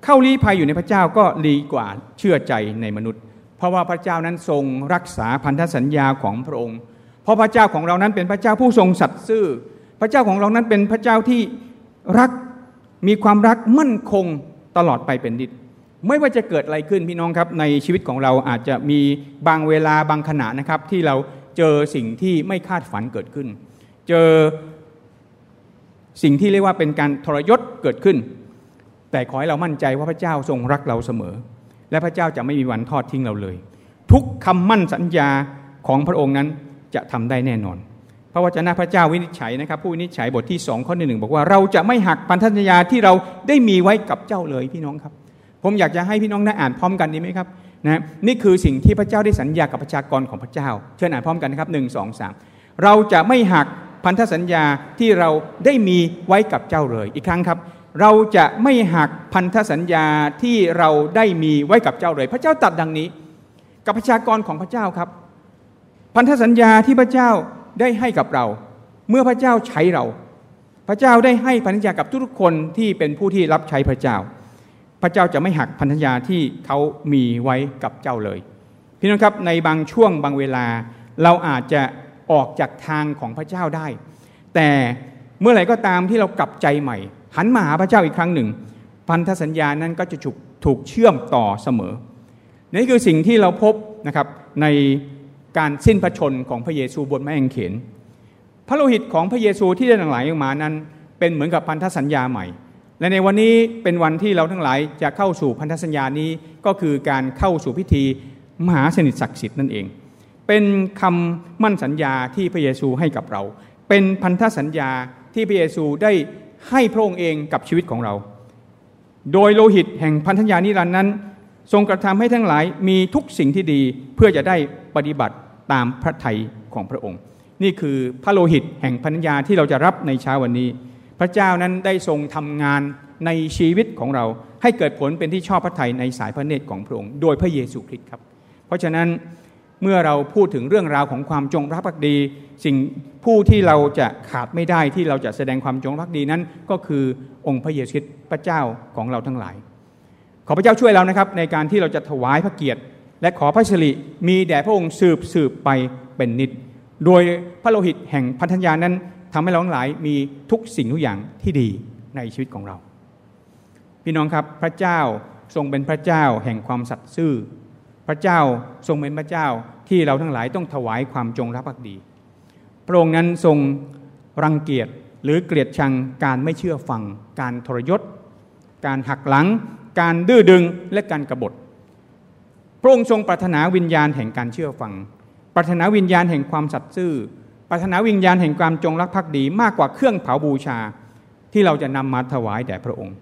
เข้าลี้ภัยอยู่ในพระเจ้าก็ดีกว่าเชื่อใจในมนุษย์ เพราะว่าพระเจ้านั้นทรงรักษาพันธสัญญาของพระองค์ เพราะพระเจ้าของเรานั้นเป็นพระเจ้าผู้ทรงสัตย์ซื่อ พระเจ้าของเรานั้นเป็นพระเจ้าที่รักมีความรักมั่นคงตลอดไปเป็นนิดไม่ว่าจะเกิดอะไรขึ้นพี่น้องครับในชีวิตของเราอาจจะมีบางเวลาบางขณะนะครับ ที่เราเจอสิ่งที่ไม่คาดฝันเกิดขึ้น เจอสิ่งที่เรียกว่าเป็นการทรยศเกิดขึ้น แต่ขอให้เรามั่นใจว่าพระเจ้าทรงรักเราเสมอ และพระเจ้าจะไม่มีวันทอดทิ้งเราเลย ทุกคำมั่นสัญญาของพระองค์นั้นจะทำได้แน่นอน พระวจนะพระเจ้าวินิจฉัยนะครับ ผู้วินิจฉัยบทที่สองข้อหนึ่งบอกว่าเราจะไม่หักพันธสัญญาที่เราได้มีไว้กับเจ้าเลยพี่น้องครับ ผมอยากจะให้พี่น้องได้อ่านพร้อมกันดีไหมครับนะนี่คือสิ่งที่พระเจ้าได้สัญญากับประชากรของพระเจ้า เชิญอ่านพร้อมกันนะครับหนึ่งสองสามเราจะไม่หักพันธสัญญาที่เราได้มีไว้กับเจ้าเลย อีกครั้งครับ เราจะไม่หักพันธสัญญาที่เราได้มีไว้กับเจ้าเลย พระเจ้าตัดดังนี้ กับประชากรของพระเจ้าครับ พันธสัญญาที่พระเจ้าได้ให้กับเรา เมื่อพระเจ้าใช้เรา พระเจ้าได้ให้พันธสัญญากับทุกคนที่เป็นผู้ที่รับใช้พระเจ้า พระเจ้าจะไม่หักพันธสัญาที่เขามีไว้กับเจ้าเลย พี่น้องครับในบางช่วงบางเวลา เราอาจจะออกจากทางของพระเจ้าได้ แต่เมื่อไหร่ก็ตามที่เรากลับใจใหม่ หันมาหาพระเจ้าอีกครั้งหนึ่ง พันธสัญญานั้นก็จะถูกถูกเชื่อมต่อเสมอ นี่คือสิ่งที่เราพบนะครับในการสิ้นพระชนของพระเยซูบนไม้กางเขน พระโลหิตของพระเยซูที่ได้หลั่งไหลออกมานั้น เป็นเหมือนกับพันธสัญญาใหม่ และในวันนี้เป็นวันที่เราทั้งหลายจะเข้าสู่พันธสัญญานี้ก็คือการเข้าสู่พิธีมหาสนิทศักดิ์สิทธิ์นั่นเอง เป็นคำมั่นสัญญาที่พระเยซูให้กับเรา เป็นพันธสัญญาที่พระเยซูได้ ให้พระองค์เองกับชีวิตของเรา โดยโลหิตแห่งพันธัญานิรันดร์นั้น ทรงกระทำให้ทั้งหลายมีทุกสิ่งที่ดีเพื่อจะได้ปฏิบัติตามพระทัยของพระองค์ นี่คือพระโลหิตแห่งพัญญาที่เราจะรับในเช้าวันนี้ พระเจ้านั้นได้ทรงทำงานในชีวิตของเรา ให้เกิดผลเป็นที่ชอบพระทัยในสายพระเนตรของพระองค์ โดยพระเยซูคริสต์ครับ เพราะฉะนั้น เมื่อเราพูดถึงเรื่องราวของความจงรักภักดี สิ่งผู้ที่เราจะขาดไม่ได้ที่เราจะแสดงความจงรักภักดีนั้น ก็คือองค์พระเยซูคริสต์พระเจ้าของเราทั้งหลาย ขอพระเจ้าช่วยเรานะครับ ในการที่เราจะถวายพระเกียรติ และขอพระสิริมีแด่พระองค์สืบสืบไปเป็นนิด โดยพระโลหิตแห่งพันธญานั้นทำให้เราทั้งหลายมีทุกสิ่งทุกอย่างที่ดีในชีวิตของเรา พี่น้องครับพระเจ้าทรงเป็นพระเจ้าแห่งความสัตย์ซื่อ พระเจ้าทรงเป็นพระเจ้าที่เราทั้งหลายต้องถวายความจงรักภักดี พระองค์นั้นทรงรังเกียจหรือเกลียดชังการไม่เชื่อฟัง การทรยศ การหักหลัง การดื้อดึงและการกรบฏ พระองค์ทรงปรารถนาวิญญาณแห่งการเชื่อฟัง ปรารถนาวิญญาณแห่งความสัตย์ซื่อ ปรารถนาวิญญาณแห่งความจงรักภักดีมากกว่าเครื่องเผาบูชาที่เราจะนำมาถวายแด่พระองค์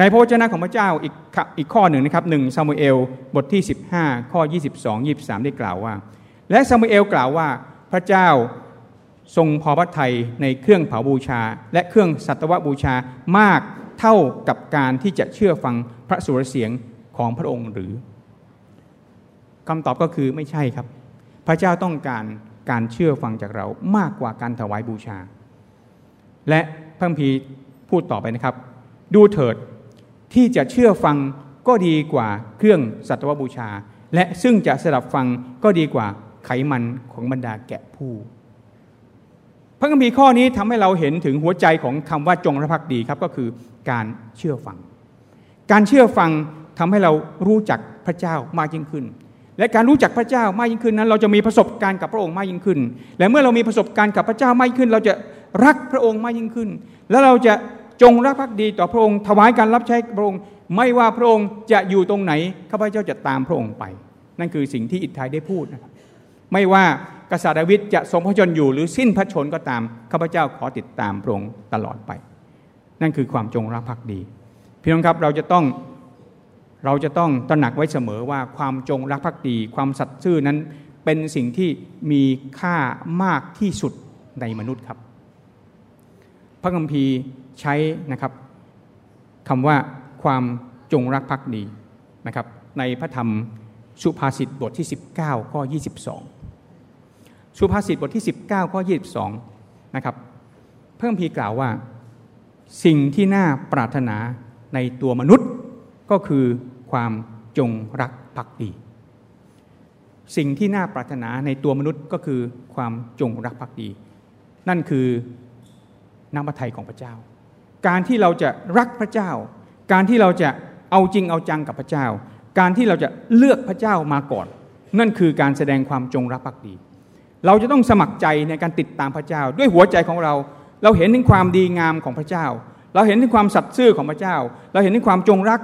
ในพระวจนะของพระเจ้าอีกอีกข้อหนึ่งนะครับหนึ่งซามูเอลบทที่ 15 ข้อ 22 23 ได้กล่าวว่า และซามูเอลกล่าวว่าพระเจ้าทรงพอพระทัยในเครื่องเผาบูชา และเครื่องสัตวบูชามากเท่ากับการที่จะเชื่อฟังพระสุรเสียงของพระองค์หรือคำตอบก็คือไม่ใช่ครับ พระเจ้าต้องการการเชื่อฟังจากเรามากกว่าการถวายบูชา และพระพีพูดต่อไปนะครับ ดูเถิด ที่จะเชื่อฟังก็ดีกว่าเครื่องสัตวบูชา และซึ่งจะสดับฟังก็ดีกว่าไขมันของบรรดาแกะผู้ พระคัมภีร์ข้อนี้ทำให้เราเห็นถึงหัวใจของคำว่าจงรักภักดีครับก็คือการเชื่อฟัง การเชื่อฟังทำให้เรารู้จักพระเจ้ามากยิ่งขึ้น และการรู้จักพระเจ้ามากยิ่งขึ้นนั้น เราจะมีประสบการณ์กับพระองค์มากยิ่งขึ้น และเมื่อเรามีประสบการณ์กับพระเจ้ามากยิ่งขึ้น เราจะรักพระองค์มากยิ่งขึ้น แล้วเราจะ จงรักภักดีต่อพระองค์ ถวายการรับใช้พระองค์ ไม่ว่าพระองค์จะอยู่ตรงไหนข้าพเจ้าจะตามพระองค์ไป นั่นคือสิ่งที่อิทธิได้พูดนะครับไม่ว่ากษัตริย์ดาวิดจะทรงพระชนอยู่หรือสิ้นพระชนก็ตามข้าพเจ้าขอติดตามพระองค์ตลอดไป นั่นคือความจงรักภักดีพี่น้องครับเราจะต้องเราจะต้องตระหนักไว้เสมอว่าความจงรักภักดี ความสัตย์ซื่อนั้นเป็นสิ่งที่มีค่ามากที่สุดในมนุษย์ครับ พระคัมภีร์ ใช้นะครับคำว่าความจงรักภักดีนะครับในพระธรรมสุภาษิตบทที่ 19 ข้อ 22 สุภาษิตบทที่ 19 ข้อ 22 นะครับ เพระคัมภีกล่าวว่าสิ่งที่น่าปรารถนาในตัวมนุษย์ก็คือความจงรักภักดี สิ่งที่น่าปรารถนาในตัวมนุษย์ก็คือความจงรักภักดี นั่นคือน้ำพระทัยของพระเจ้า การที่เราจะรักพระเจ้า การที่เราจะเอาจริงเอาจังกับพระเจ้า การที่เราจะเลือกพระเจ้ามาก่อน นั่นคือการแสดงความจงรักภักดี เราจะต้องสมัครใจในการติดตามพระเจ้า ด้วยหัวใจของเรา เราเห็นถึงความดีงามของพระเจ้า เราเห็นถึงความสัตย์ซื่อของพระเจ้า เราเห็นถึงความจงรัก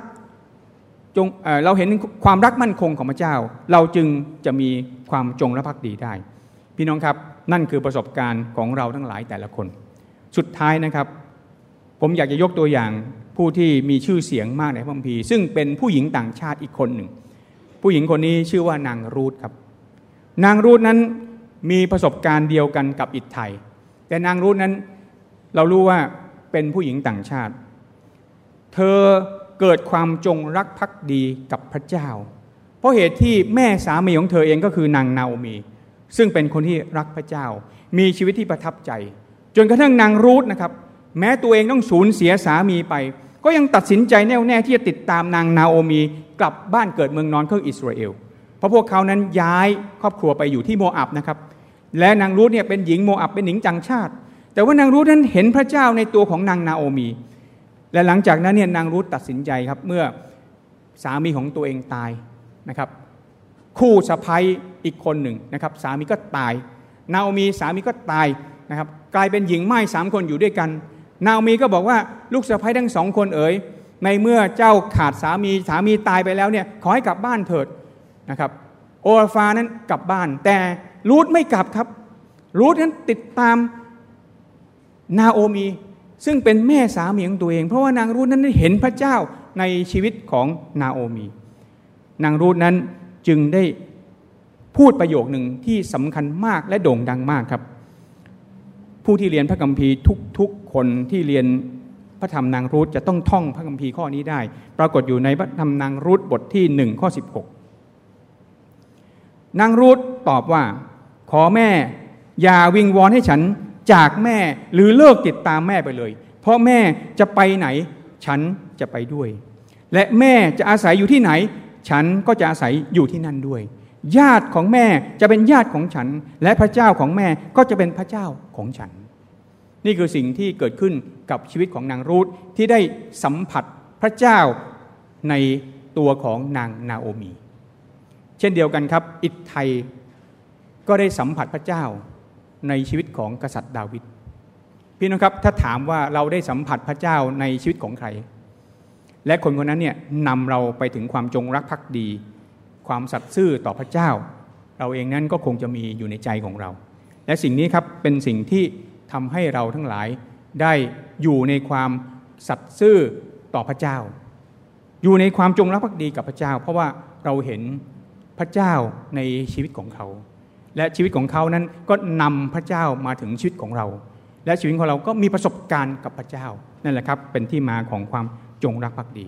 จงเเราเห็นความรักมั่นคงของพระเจ้า เราจึงจะมีความจงรักภักดีได้ พี่น้องครับนั่นคือประสบการณ์ของเราทั้งหลายแต่ละคน สุดท้ายนะครับ ผมอยากจะยกตัวอย่างผู้ที่มีชื่อเสียงมากในพระคัมภีร์ซึ่งเป็นผู้หญิงต่างชาติอีกคนหนึ่ง ผู้หญิงคนนี้ชื่อว่านางรูธครับ นางรูธนั้นมีประสบการณ์เดียวกันกับอิทไทย แต่นางรูธนั้นเรารู้ว่าเป็นผู้หญิงต่างชาติ เธอเกิดความจงรักภักดีกับพระเจ้า เพราะเหตุที่แม่สามีของเธอเองก็คือนางนาโอมี ซึ่งเป็นคนที่รักพระเจ้า มีชีวิตที่ประทับใจ จนกระทั่งนางรูธนะครับ แม้ตัวเองต้องสูญเสียสามีไป ก็ยังตัดสินใจแน่วแน่ที่จะติดตามนางนาโอมีกลับบ้านเกิดเมืองนอนของอิสราเอล เพราะพวกเขานั้นย้ายครอบครัวไปอยู่ที่โมอับนะครับ และนางรูธเนี่ยเป็นหญิงโมอับเป็นหญิงจังชาติ แต่ว่านางรูธนั้นเห็นพระเจ้าในตัวของนางนาโอมี และหลังจากนั้นเนี่ยนางรุธตัดสินใจครับเมื่อสามีของตัวเองตายนะครับ คู่สะพ้ยอีกคนหนึ่งนะครับ สามีก็ตาย นาโอมีสามีก็ตายนะครับ กลายเป็นหญิงไม้สามคนอยู่ด้วยกัน นาโอมีก็บอกว่าลูกสะพ้ยทั้งสองคนเอ๋ยในเมื่อเจ้าขาดสามีสามีตายไปแล้วเนี่ยขอให้กลับบ้านเถิดนะครับ โอรฟานั้นกลับบ้าน แต่รูธไม่กลับครับรูธนั้นติดตามนาโอมี ซึ่งเป็นแม่สามีของตัวเอง เพราะว่านางรูธนั้นได้เห็นพระเจ้าในชีวิตของนาโอมี นางรูธนั้นจึงได้พูดประโยคหนึ่งที่สำคัญมากและโด่งดังมากครับ ผู้ที่เรียนพระคัมภีร์ทุกๆคนที่เรียนพระธรรมนางรูธจะต้องท่องพระคัมภีร์ข้อนี้ได้ ปรากฏอยู่ในพระธรรมนางรูธบทที่หนึ่งข้อสิบหกนางรูธตอบว่า ขอแม่ อย่าวิงวอนให้ฉันจากแม่หรือเลิกติดตามแม่ไปเลย เพราะแม่จะไปไหน ฉันจะไปด้วย และแม่จะอาศัยอยู่ที่ไหน ฉันก็จะอาศัยอยู่ที่นั่นด้วย ญาติของแม่จะเป็นญาติของฉัน และพระเจ้าของแม่ก็จะเป็นพระเจ้าของฉัน นี่คือสิ่งที่เกิดขึ้นกับชีวิตของนางรูธที่ได้สัมผัสพระเจ้าในตัวของนางนาโอมี เช่นเดียวกันครับ อิทไทยก็ได้สัมผัสพระเจ้าในชีวิตของกษัตริย์ดาวิดพี่น้องครับถ้าถามว่าเราได้สัมผัสพระเจ้าในชีวิตของใคร และคนคนนั้นเนี่ยนำเราไปถึงความจงรักภักดี ความสัตย์ซื่อต่อพระเจ้า เราเองนั้นก็คงจะมีอยู่ในใจของเรา และสิ่งนี้ครับเป็นสิ่งที่ทำให้เราทั้งหลายได้อยู่ในความสัตย์ซื่อต่อพระเจ้า อยู่ในความจงรักภักดีกับพระเจ้า เพราะว่าเราเห็นพระเจ้าในชีวิตของเขา และชีวิตของเขานั้นก็นำพระเจ้ามาถึงชีวิตของเรา และชีวิตของเราก็มีประสบการณ์กับพระเจ้านั่นแหละครับเป็นที่มาของความจงรักภักดี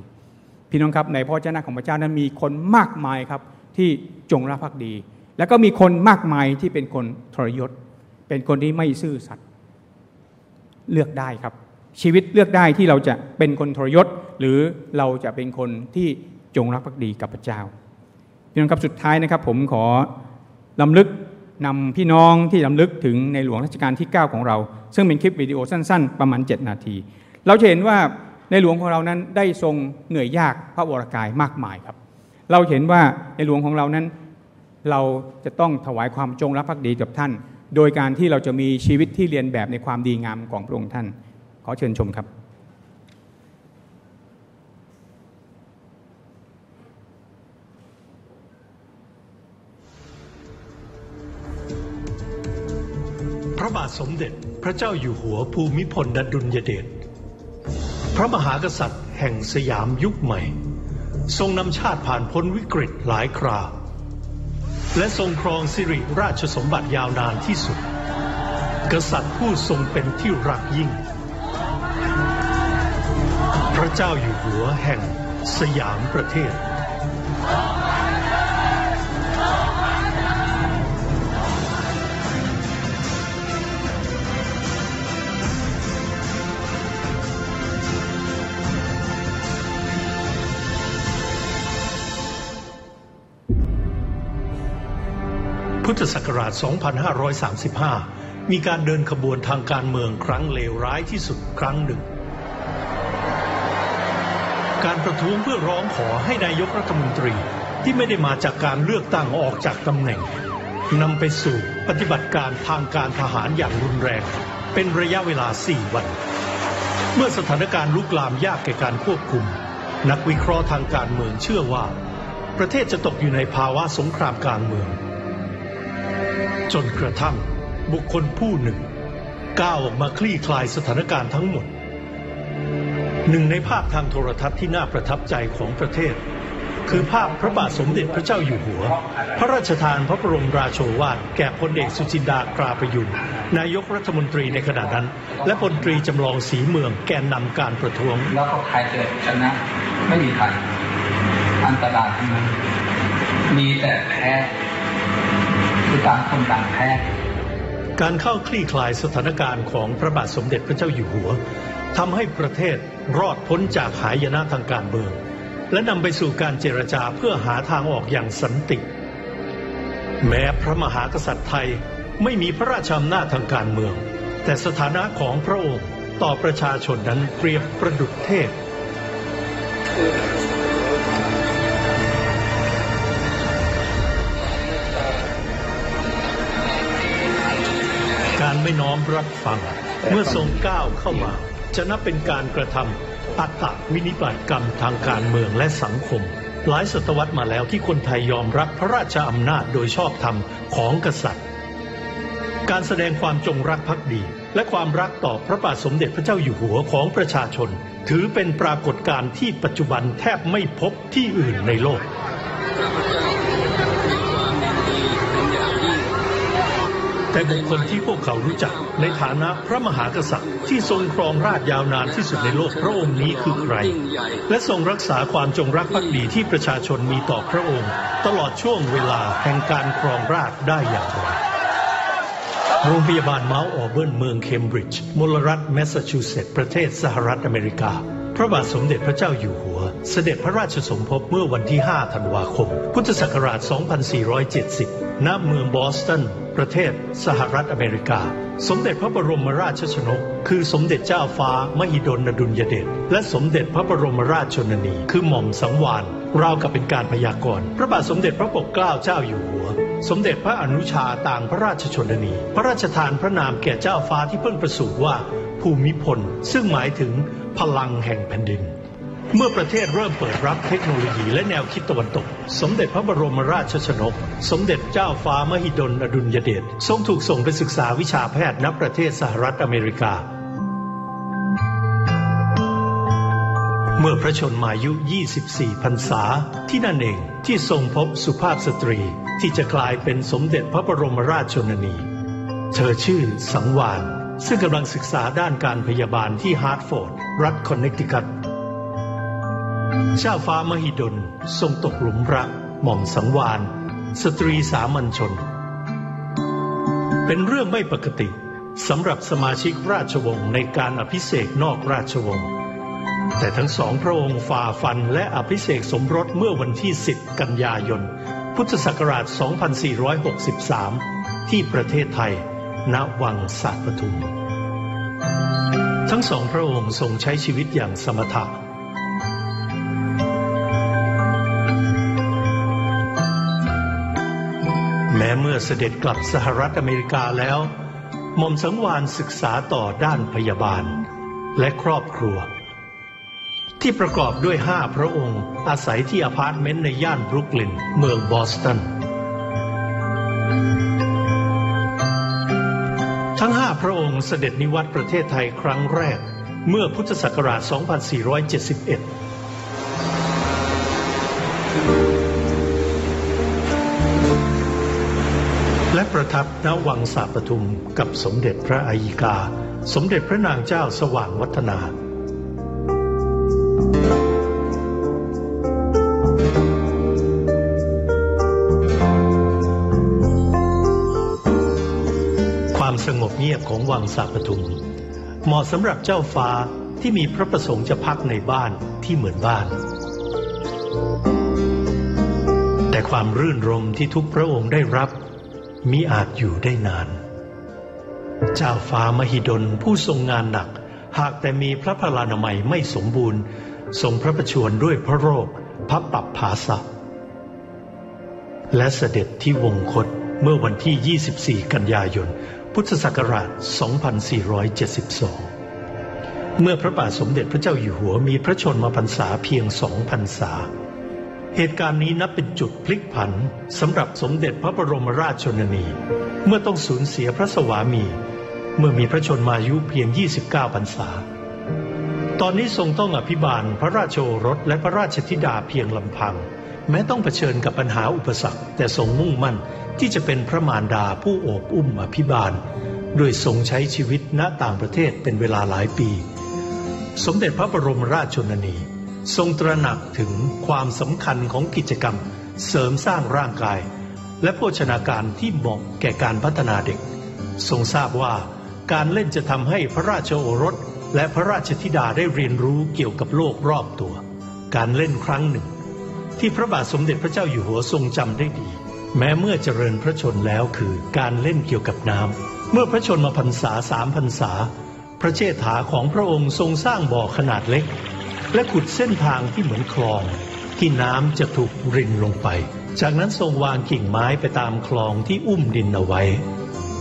พี่น้องครับในพระเจ้าของพระเจ้านั้นมีคนมากมายครับที่จงรักภักดี แล้วก็มีคนมากมายที่เป็นคนทรยศ เป็นคนที่ไม่ซื่อสัตย์เลือกได้ครับ ชีวิตเลือกได้ที่เราจะเป็นคนทรยศ หรือเราจะเป็นคนที่จงรักภักดีกับพระเจ้าพี่น้องครับสุดท้ายนะครับ ผมขอลำลึกนำพี่น้องที่ลำลึกถึงในหลวงรัชกาลที่ 9 ของเรา ซึ่งเป็นคลิปวิดีโอสั้น ๆ ประมาณ 7 นาที เราจะเห็นว่า ในหลวงของเรานั้นได้ทรงเหนื่อยยากพระวรากายมากมายครับ เราเห็นว่าในหลวงของเรานั้นเราจะต้องถวายความจงรักภักดีกับท่าน โดยการที่เราจะมีชีวิตที่เรียนแบบในความดีงามของพระองค์ท่าน ขอเชิญชมครับ พระบาทสมเด็จพระเจ้าอยู่หัวภูมิพลอดุลยเดช พระมหากษัตริย์แห่งสยามยุคใหม่ ทรงนำชาติผ่านพ้นวิกฤตหลายครา และทรงครองสิริราชสมบัติยาวนานที่สุด กษัตริย์ผู้ทรงเป็นที่รักยิ่ง พระเจ้าอยู่หัวแห่งสยามประเทศ พุทธศักราช 2535 มีการเดินขบวนทางการเมืองครั้งเลวร้ายที่สุดครั้งหนึ่ง การประท้วงเพื่อร้องขอให้นายกรัฐมนตรีที่ไม่ได้มาจากการเลือกตั้งออกจากตำแหน่งนำไปสู่ปฏิบัติการทางการทหารอย่างรุนแรง เป็นระยะเวลา 4 วัน เมื่อสถานการณ์ลุกลามยากแก่การควบคุม นักวิเคราะห์ทางการเมืองเชื่อว่า ประเทศจะตกอยู่ในภาวะสงครามการเมือง จนกระทั่งบุคคลผู้หนึ่ง ก้าวออกมาคลี่คลายสถานการณ์ทั้งหมด หนึ่งในภาพทางโทรทัศน์ที่น่าประทับใจของประเทศ คือภาพพระบาทสมเด็จพระเจ้าอยู่หัว พระราชทานพระบรมราโชวาทแก่พลเอกสุจินดาคราประยุนนายกรัฐมนตรีในขณะนั้น และพลตรีจำลองศรีเมืองแกนนำการประท้วง แล้วก็ใครจะชนะไม่มีใครอันตรายทั้งนั้นมีแต่แพ้ คือต่างคนต่างแพ้การเข้าคลี่คลายสถานการณ์ของพระบาทสมเด็จพระเจ้าอยู่หัวทำให้ประเทศรอดพ้นจากหายนะทางการเมือง และนำไปสู่การเจรจาเพื่อหาทางออกอย่างสันติ แม้พระมหากษัตริย์ไทยไม่มีพระราชอำนาจทางการเมือง แต่สถานะของพระองค์ต่อประชาชนนั้นเปรียบประดุจเทพ ไม่น้อมรับฟัง เมื่อทรงก้าวเข้ามา จะนับเป็นการกระทำอัตตวินิบาตกรรมทางการเมืองและสังคม หลายศตวรรษมาแล้วที่คนไทยยอมรับพระราชอำนาจโดยชอบธรรมของกษัตริย์ การแสดงความจงรักภักดี และความรักต่อพระบาทสมเด็จพระเจ้าอยู่หัวของประชาชน ถือเป็นปรากฏการณ์ที่ปัจจุบันแทบไม่พบที่อื่นในโลก แต่บุคคลที่พวกเขารู้จัก ในฐานะพระมหากษัตริย์ ที่ทรงครองราชยาวนานที่สุดในโลกพระองค์นี้คือใคร และทรงรักษาความจงรักภักดีที่ประชาชนมีต่อพระองค์ ตลอดช่วงเวลาแห่งการครองราชย์ได้อย่างไรโรงพยาบาลเมานต์ออเบิร์นเมืองเคมบริดจ์มลรัฐแมสซาชูเซตส์ประเทศสหรัฐอเมริกา พระบาทสมเด็จพระเจ้าอยู่หัว เสด็จพระราชสมภพเมื่อวันที่ 5 ธันวาคม พุทธศักราช 2470 ณ เมืองบอสตัน ประเทศสหรัฐอเมริกา สมเด็จพระบรมราชชนก คือสมเด็จเจ้าฟ้ามหิดลอดุลยเดช และสมเด็จพระบรมราชชนนี คือหม่อมสังวาลย์ราวกับเป็นการพยากรณ์ พระบาทสมเด็จพระปกเกล้าเจ้าอยู่หัว สมเด็จพระอนุชาต่างพระราชชนนี พระราชทานพระนามแก่เจ้าฟ้าที่เพิ่งประสูติว่าภูมิพล ซึ่งหมายถึงพลังแห่งแผ่นดิน เมื่อประเทศเริ่มเปิดรับเทคโนโลยีและแนวคิดตะวันตก สมเด็จพระบรมราชชนก สมเด็จเจ้าฟ้ามหิดลอดุลยเดชทรงถูกส่งไปศึกษาวิชาแพทย์ณประเทศสหรัฐอเมริกา เมื่อพระชนมายุ 24 พรรษา ที่นั่นเองที่ทรงพบสุภาพสตรีที่จะกลายเป็นสมเด็จพระบรมราชชนนี เธอชื่อสังวาลย์ซึ่งกำลังศึกษาด้านการพยาบาลที่ฮาร์ตฟอร์ด รัฐคอนเนคติคัต เจ้าฟ้ามหิดลทรงตกหลุมรักหม่อมสังวาลย์ สตรีสามัญชน เป็นเรื่องไม่ปกติสำหรับสมาชิกราชวงศ์ในการอภิเษกนอกราชวงศ์ แต่ทั้งสองพระองค์ฝ่าฟันและอภิเษกสมรสเมื่อวันที่ 10 กันยายน พุทธศักราช 2463 ที่ประเทศไทย ณ วังสาปทุม ทั้งสองพระองค์ทรงใช้ชีวิตอย่างสมถะ ม้เมื่อเสด็จกลับสหรัฐอเมริกาแล้วหม่อมสังวาลย์ศึกษาต่อด้านพยาบาล และครอบครัว ที่ประกอบด้วยห้าพระองค์อาศัยที่อพาร์ตเมนต์ในย่านบรุกไลน์ เมืองบอสตัน ทั้งห้าพระองค์เสด็จนิวัตประเทศไทยครั้งแรกเมื่อพุทธศักราช 2471 และประทับณวังสาปทุมกับสมเด็จพระอัยิกา สมเด็จพระนางเจ้าสว่างวัฒนาความสงบเงียบของวังสาปทุม เหมาะสำหรับเจ้าฟ้าที่มีพระประสงค์จะพักในบ้านที่เหมือนบ้าน แต่ความรื่นรมที่ทุกพระองค์ได้รับ มิอาจอยู่ได้นาน เจ้าฟ้ามหิดลผู้ทรงงานหนัก หากแต่มีพระพลานามัยไม่สมบูรณ์ ทรงพระประชวรด้วยพระโรคพระปับภาสะและเสด็จที่วงคตเมื่อวันที่ 24 กันยายน พุทธศักราช 2472 เมื่อพระบาทสมเด็จพระเจ้าอยู่หัวมีพระชนมพรรษาเพียงสองพรรษา เหตุการณ์นี้นับเป็นจุดพลิกผันสำหรับสมเด็จพระบรมราชชนนี เมื่อต้องสูญเสียพระสวามี เมื่อมีพระชนมายุเพียง 29พรรษา ตอนนี้ทรงต้องอภิบาลพระราชโอรสและพระราชธิดาเพียงลำพัง แม้ต้องเผชิญกับปัญหาอุปสรรค แต่ทรงมุ่งมั่นที่จะเป็นพระมารดาผู้โอบอุ้มอภิบาล โดยทรงใช้ชีวิตณต่างประเทศเป็นเวลาหลายปี สมเด็จพระบรมราชชนนี ทรงตระหนักถึงความสำคัญของกิจกรรมเสริมสร้างร่างกาย และโภชนาการที่เหมาะแก่การพัฒนาเด็ก ทรงทราบว่าการเล่นจะทำให้พระราชโอรส และพระราชธิดาได้เรียนรู้เกี่ยวกับโลกรอบตัว การเล่นครั้งหนึ่ง ที่พระบาทสมเด็จพระเจ้าอยู่หัวทรงจำได้ดี แม้เมื่อเจริญพระชนแล้วคือการเล่นเกี่ยวกับน้ำเมื่อพระชนมาพรรษาสามพรรษา พระเชษฐาของพระองค์ทรงสร้างบ่อขนาดเล็ก และขุดเส้นทางที่เหมือนคลอง ที่น้ำจะถูกรินลงไป จากนั้นทรงวางกิ่งไม้ไปตามคลองที่อุ้มดินเอาไว้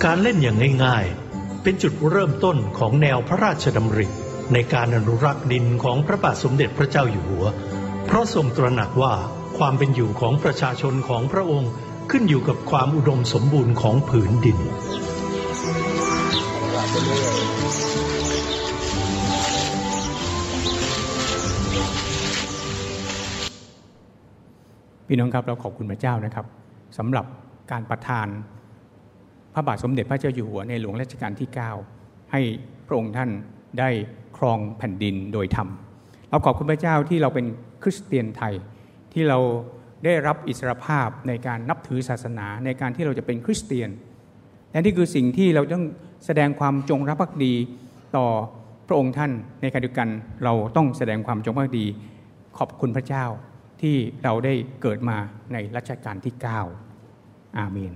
การเล่นอย่างง่ายๆ เป็นจุดเริ่มต้นของแนวพระราชดำริในการอนุรักษ์ดินของพระบาทสมเด็จพระเจ้าอยู่หัว เพราะทรงตระหนักว่าความเป็นอยู่ของประชาชนของพระองค์ขึ้นอยู่กับความอุดมสมบูรณ์ของผืนดิน พี่น้องครับเราขอบคุณพระเจ้านะครับสำหรับการประทานพระบาทสมเด็จพระเจ้าอยู่หัวในหลวงรัชกาลที่ 9 ให้พระองค์ท่านได้ครองแผ่นดินโดยธรรมเราขอบคุณพระเจ้าที่เราเป็นคริสเตียนไทยที่เราได้รับอิสรภาพในการนับถือศาสนาในการที่เราจะเป็นคริสเตียนและนี่คือสิ่งที่เราต้องแสดงความจงรักภักดีต่อพระองค์ท่านในขณะเดียวกันเราต้องแสดงความจงรักภักดี ขอบคุณพระเจ้า ที่เราได้เกิดมาในรัชกาลที่ 9 อาเมน